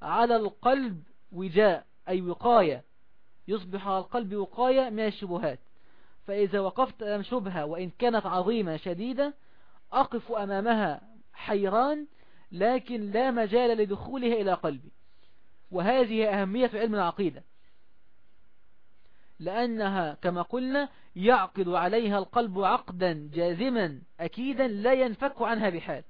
على القلب وجاء أي وقاية. يصبح على القلب وقاية من الشبهات. فإذا وقفت أمام شبهة وإن كانت عظيمة شديدة أقف أمامها حيران لكن لا مجال لدخولها إلى قلبي. وهذه أهمية علم العقيدة. لأنها كما قلنا يعقد عليها القلب عقدا جازما أكيدا لا ينفك عنها بحال.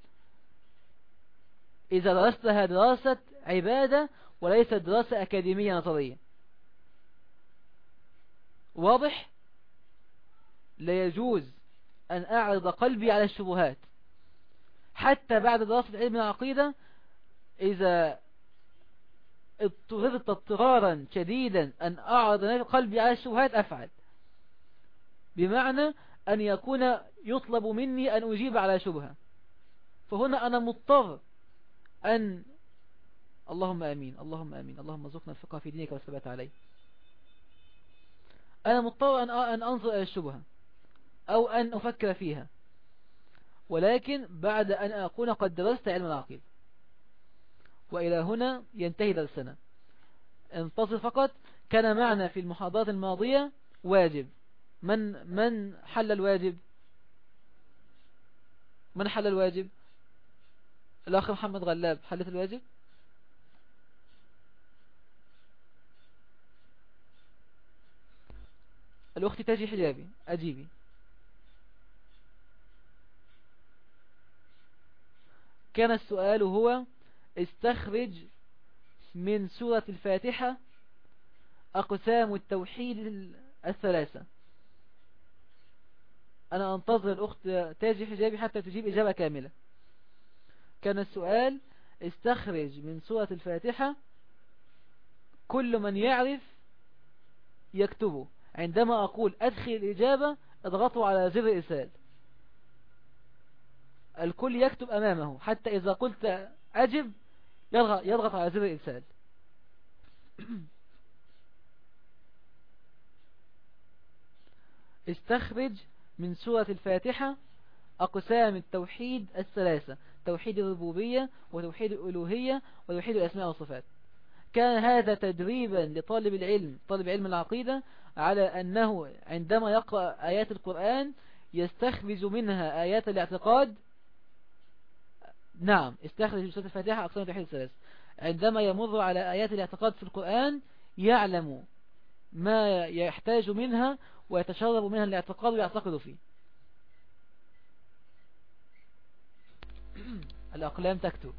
إذا درستها دراسة عبادة وليست دراسة أكاديمية نظرية. واضح؟ لا يجوز أن أعرض قلبي على الشبهات. حتى بعد دراسة علم العقيدة إذا اضطررت اضطرارا شديدا أن أعرض قلبي على الشبهات أفعل. بمعنى أن يكون يطلب مني أن أجيب على شبهة. فهنا أنا مضطر أن اللهم أمين اللهم أمين اللهم ارزقنا الفقه في دينك والثبات عليه. أنا مضطر أن أنظر إلى الشبهة أو أن أفكر فيها. ولكن بعد أن أكون قد درست علم العقيدة. وإلى هنا ينتهي درسنا. انتظر فقط. كان معنا في المحاضرات الماضية واجب. من من حل الواجب؟ من حل الواجب؟ الأخ محمد غلاب حلت الواجب؟ الأخت تاجي حجابي أجيبي. كان السؤال هو استخرج من سورة الفاتحة أقسام التوحيد الثلاثة. أنا أنتظر الأخت تاجي حجابي حتى تجيب إجابة كاملة. كان السؤال استخرج من سورة الفاتحة كل من يعرف يكتبه. عندما أقول أدخل الإجابة اضغطوا على زر إرسال. الكل يكتب أمامه حتى إذا قلت أجب يضغط على زر إرسال استخرج من سورة الفاتحة أقسام التوحيد الثلاثة توحيد الربوبية وتوحيد الألوهية وتوحيد الأسماء والصفات. كان هذا تدريبا لطالب العلم طالب علم العقيدة على أنه عندما يقرأ آيات القرآن يستخرج منها آيات الاعتقاد نعم استخرج من سورة الفاتحة أقسام التوحيد الثلاثة عندما يمر على آيات الاعتقاد في القرآن يعلم ما يحتاج منها ويتشرب منها الاعتقاد ويعتقد فيه. الأقلام تكتب.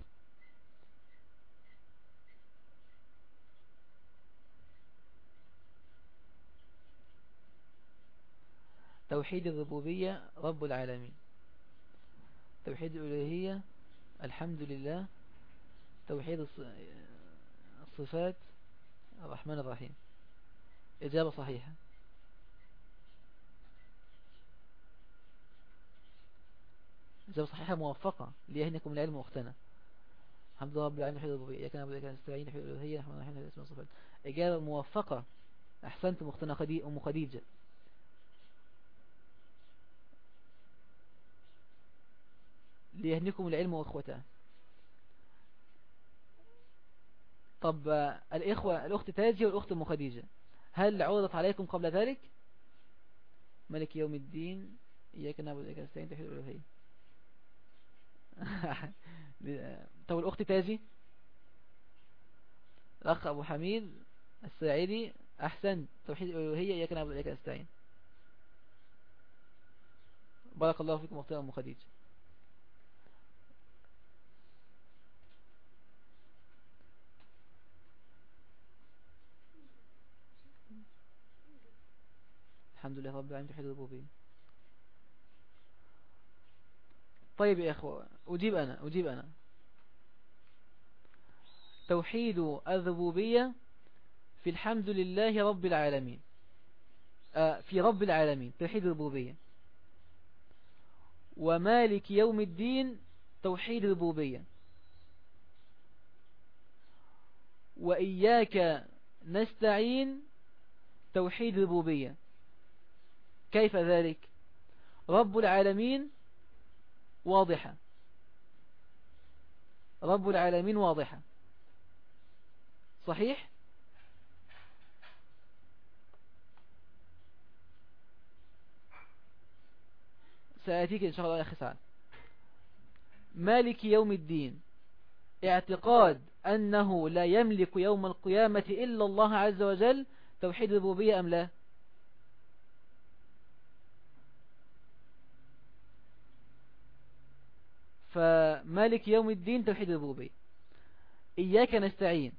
توحيد الربوبية رب العالمين. توحيد الألوهية الحمد لله توحيد الصفات الرحمن الرحيم إجابة صحيحة إجابة صحيحة موفقة ليهنكم العلم واختنا الحمد لله رب العالمين حيث الربوبية إياك نعبد وإياك نستعين حيث الألوهية نحن نحن الاسم والصفات إجابة موفقة أحسنتم أختنا أم خديجة ليهنكم العلم وإخوته. طب الإخوة الأخت تاجي والأخت أم خديجة هل عرضت عليكم قبل ذلك؟ ملك يوم الدين إياك نعبد وإياك نستعين تحيد الألوهية طب الأخت تاجي؟ الأخ أبو حميد الساعدي أحسن توحيد الألوهية إياك نعبد وإياك نستعين. بارك الله فيكم أختي أم خديجة. الحمد لله رب العالمين توحيد الربوبية طيب يا إخوة أجيب أنا أجيب أنا. توحيد الربوبية في الحمد لله رب العالمين. آه في رب العالمين توحيد الربوبية. ومالك يوم الدين توحيد الربوبية. وإياك نستعين توحيد الربوبية. كيف ذلك؟ رب العالمين واضحة. رب العالمين واضحة. صحيح؟ سأتيك إن شاء الله يا أخي سعد. مالك يوم الدين. اعتقاد أنه لا يملك يوم القيامة إلا الله عز وجل توحيد الربوبية أم لا؟ فمالك يوم الدين توحيد الربوبية. إياك نستعين.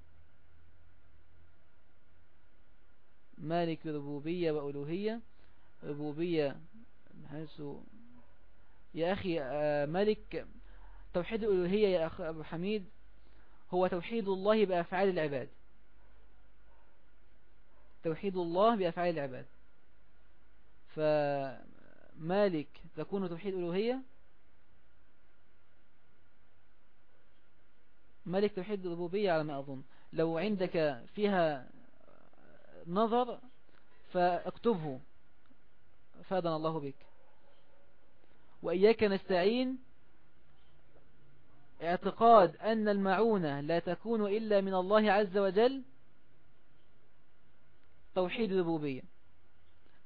مالك ربوبية وألوهية. ربوبية حيث يا أخي آه، مالك توحيد الألوهية يا أخ أبو حميد هو توحيد الله بأفعال العباد. توحيد الله بأفعال العباد. فمالك تكون توحيد ألوهية؟ ملك توحيد الربوبية على ما أظن. لو عندك فيها نظر فاكتبه. فادنا الله بك. وإياك نستعين اعتقاد أن المعونة لا تكون إلا من الله عز وجل توحيد الربوبية.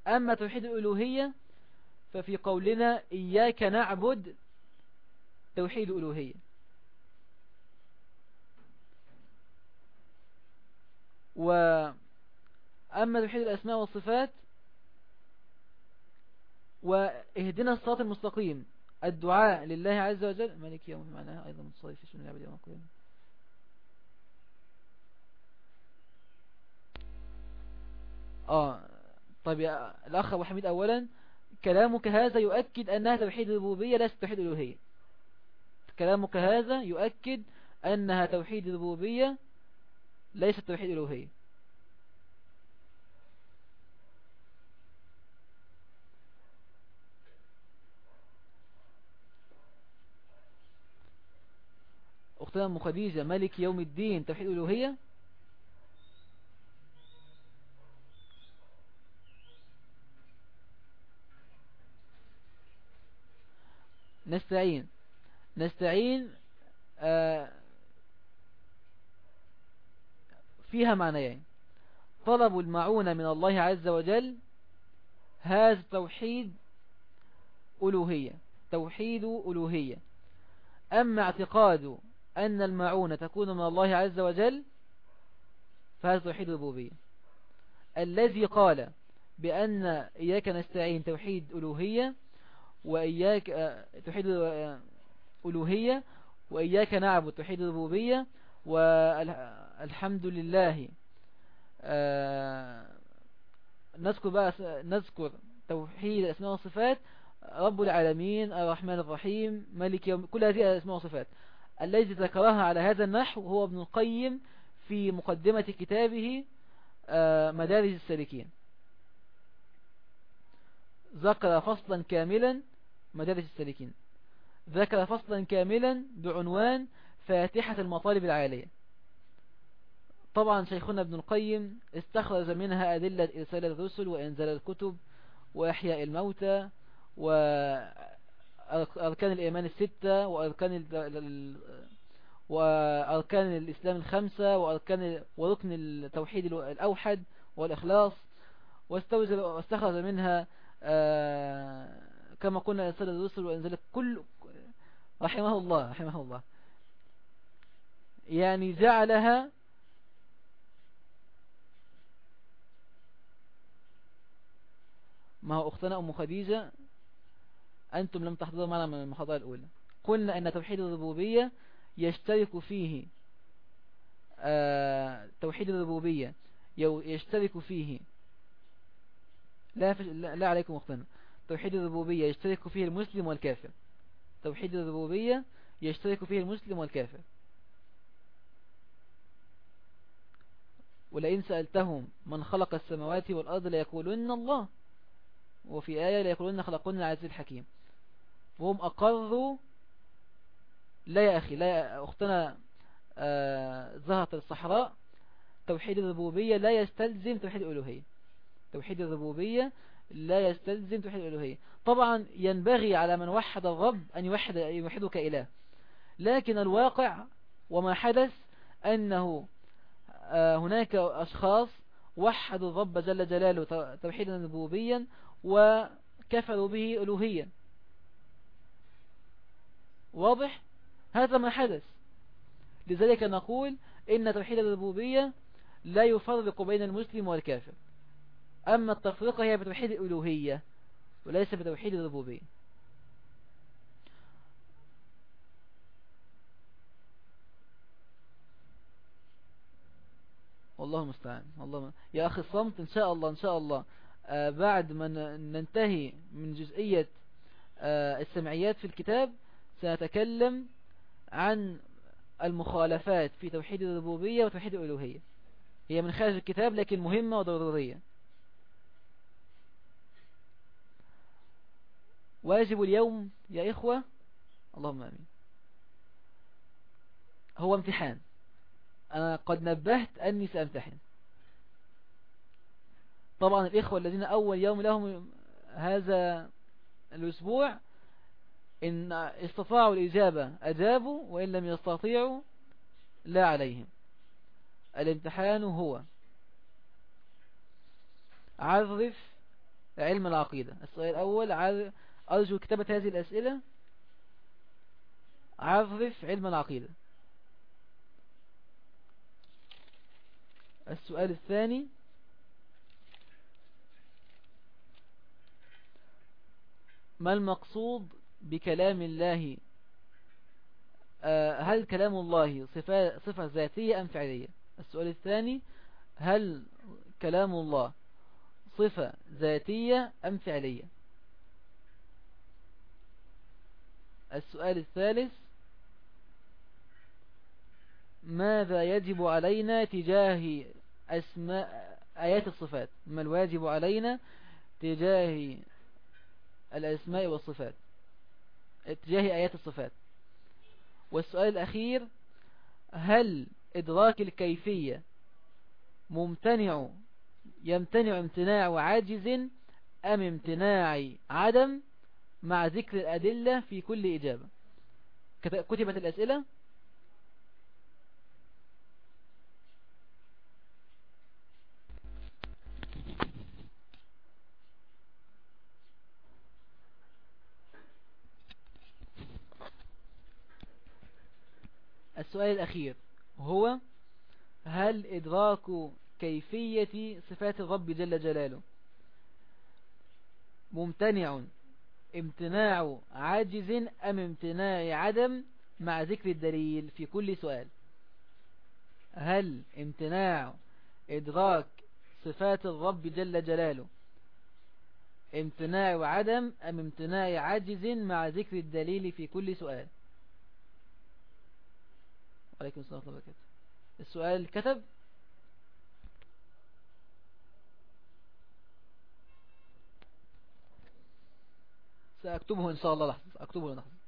أما توحيد الألوهية ففي قولنا إياك نعبد توحيد الألوهية. وأما توحيد الأسماء والصفات وإهدنا الصراط المستقيم. الدعاء لله عز وجل. مالك يوم معناها أيضا متصرف في سنة العبد يوم القيامة. آه طيب يا الأخ أبو حميد أولا. كلامك هذا يؤكد أنها توحيد الربوبية ليست توحيد الألوهية. كلامك هذا يؤكد أنها توحيد الربوبية ليست توحيد الألوهية أختنا أم خديجة ملك يوم الدين توحيد الألوهية نستعين. نستعين آه، فيها معنيين. طلب المعونة من الله عز وجل هذا توحيد ألوهية. توحيد ألوهية. أما اعتقاد أن المعونة تكون من الله عز وجل فهذا توحيد ربوبية الذي قال بأن إياك نستعين توحيد ألوهية وإياك آه، توحيد آه، ألوهية وإياك نعبد توحيد ربوبية والحمد لله. آه، نذكر بقى نذكر توحيد الأسماء والصفات رب العالمين الرحمن الرحيم ملك يوم كل هذه الأسماء والصفات الذي ذكرها على هذا النحو هو ابن القيم في مقدمة كتابه آه، مدارج السالكين. ذكر فصلا كاملا مدارج السالكين. ذكر فصلا كاملا بعنوان فاتحة المطالب العالية. طبعا شيخنا ابن القيم استخرج منها أدلة إرسال الرسل وإنزال الكتب وإحياء الموتى وأركان الإيمان الستة وأركان وأركان الإسلام الخمسة وأركان وركن التوحيد الأوحد والإخلاص واستخرج منها آه، كما قلنا إرسال الرسل وإنزال كل رحمه الله رحمه الله. يعني جعلها ما هو أختنا أم خديجة أنتم لم تحضروا معنا من المحاضرة الأولى. قلنا أن توحيد الربوبية يشترك فيه آه توحيد الربوبية يشترك فيه. لا. لا عليكم أختنا. توحيد الربوبية يشترك فيه المسلم والكافر. توحيد الربوبية يشترك فيه المسلم والكافر. ولئن سألتهم من خلق السماوات والأرض ليقولون الله. وفي آية ليقولون خلقون العزيز الحكيم. وهم أقروا لا يا أخي لا يا أختنا آه زهرة الصحراء توحيد الربوبية لا يستلزم توحيد الألوهية. توحيد الربوبية لا يستلزم توحيد الألوهية. طبعا ينبغي على من وحد الرب أن يوحد يوحده كإله لكن الواقع وما حدث أنه آه، هناك أشخاص وحدوا الرب جل جلاله توحيدا ربوبيا وكفروا به ألوهيا. واضح؟ هذا ما حدث. لذلك نقول إن توحيد الربوبية لا يفرق بين المسلم والكافر. أما التفرقة هي بتوحيد الألوهية وليس بتوحيد الربوبية. والله المستعان. والله يا أخي الصمت إن شاء الله إن شاء الله. بعد ما ننتهي من جزئية آه السمعيات في الكتاب سنتكلم عن المخالفات في توحيد الربوبية وتوحيد الألوهية. هي من خارج الكتاب لكن مهمة وضرورية. واجب اليوم يا إخوة اللهم أمين هو امتحان. أنا قد نبهت أني سأمتحن. طبعا الإخوة الذين أول يوم لهم هذا الأسبوع إن استطاعوا الإجابة أجابوا وإن لم يستطيعوا لا عليهم. الامتحان هو عرف علم العقيدة. السؤال الأول أرجو كتابة هذه الأسئلة. عرف علم العقيدة. السؤال الثاني ما المقصود بكلام الله؟ آه، هل كلام الله صفة, صفة ذاتية أم فعلية؟ السؤال الثاني هل كلام الله صفة ذاتية أم فعلية؟ السؤال الثالث ماذا يجب علينا تجاه أسماء آيات الصفات؟ ما الواجب علينا تجاه الأسماء والصفات. تجاه آيات الصفات. والسؤال الأخير هل إدراك الكيفية ممتنع يمتنع امتناع عاجز أم امتناع عدم مع ذكر الأدلة في كل إجابة؟ كتبت الأسئلة. السؤال الأخير هو هل إدراك كيفية صفات الرب جل جلاله؟ ممتنع امتناع عاجز أم امتناع عدم؟ مع ذكر الدليل في كل سؤال. هل امتناع إدراك صفات الرب جل جلاله؟ امتناع عدم أم امتناع عاجز؟ مع ذكر الدليل في كل سؤال. عليكم السلام ورحمة الله السؤال كتب سأكتبه إن شاء الله لحظة أكتبه لحظة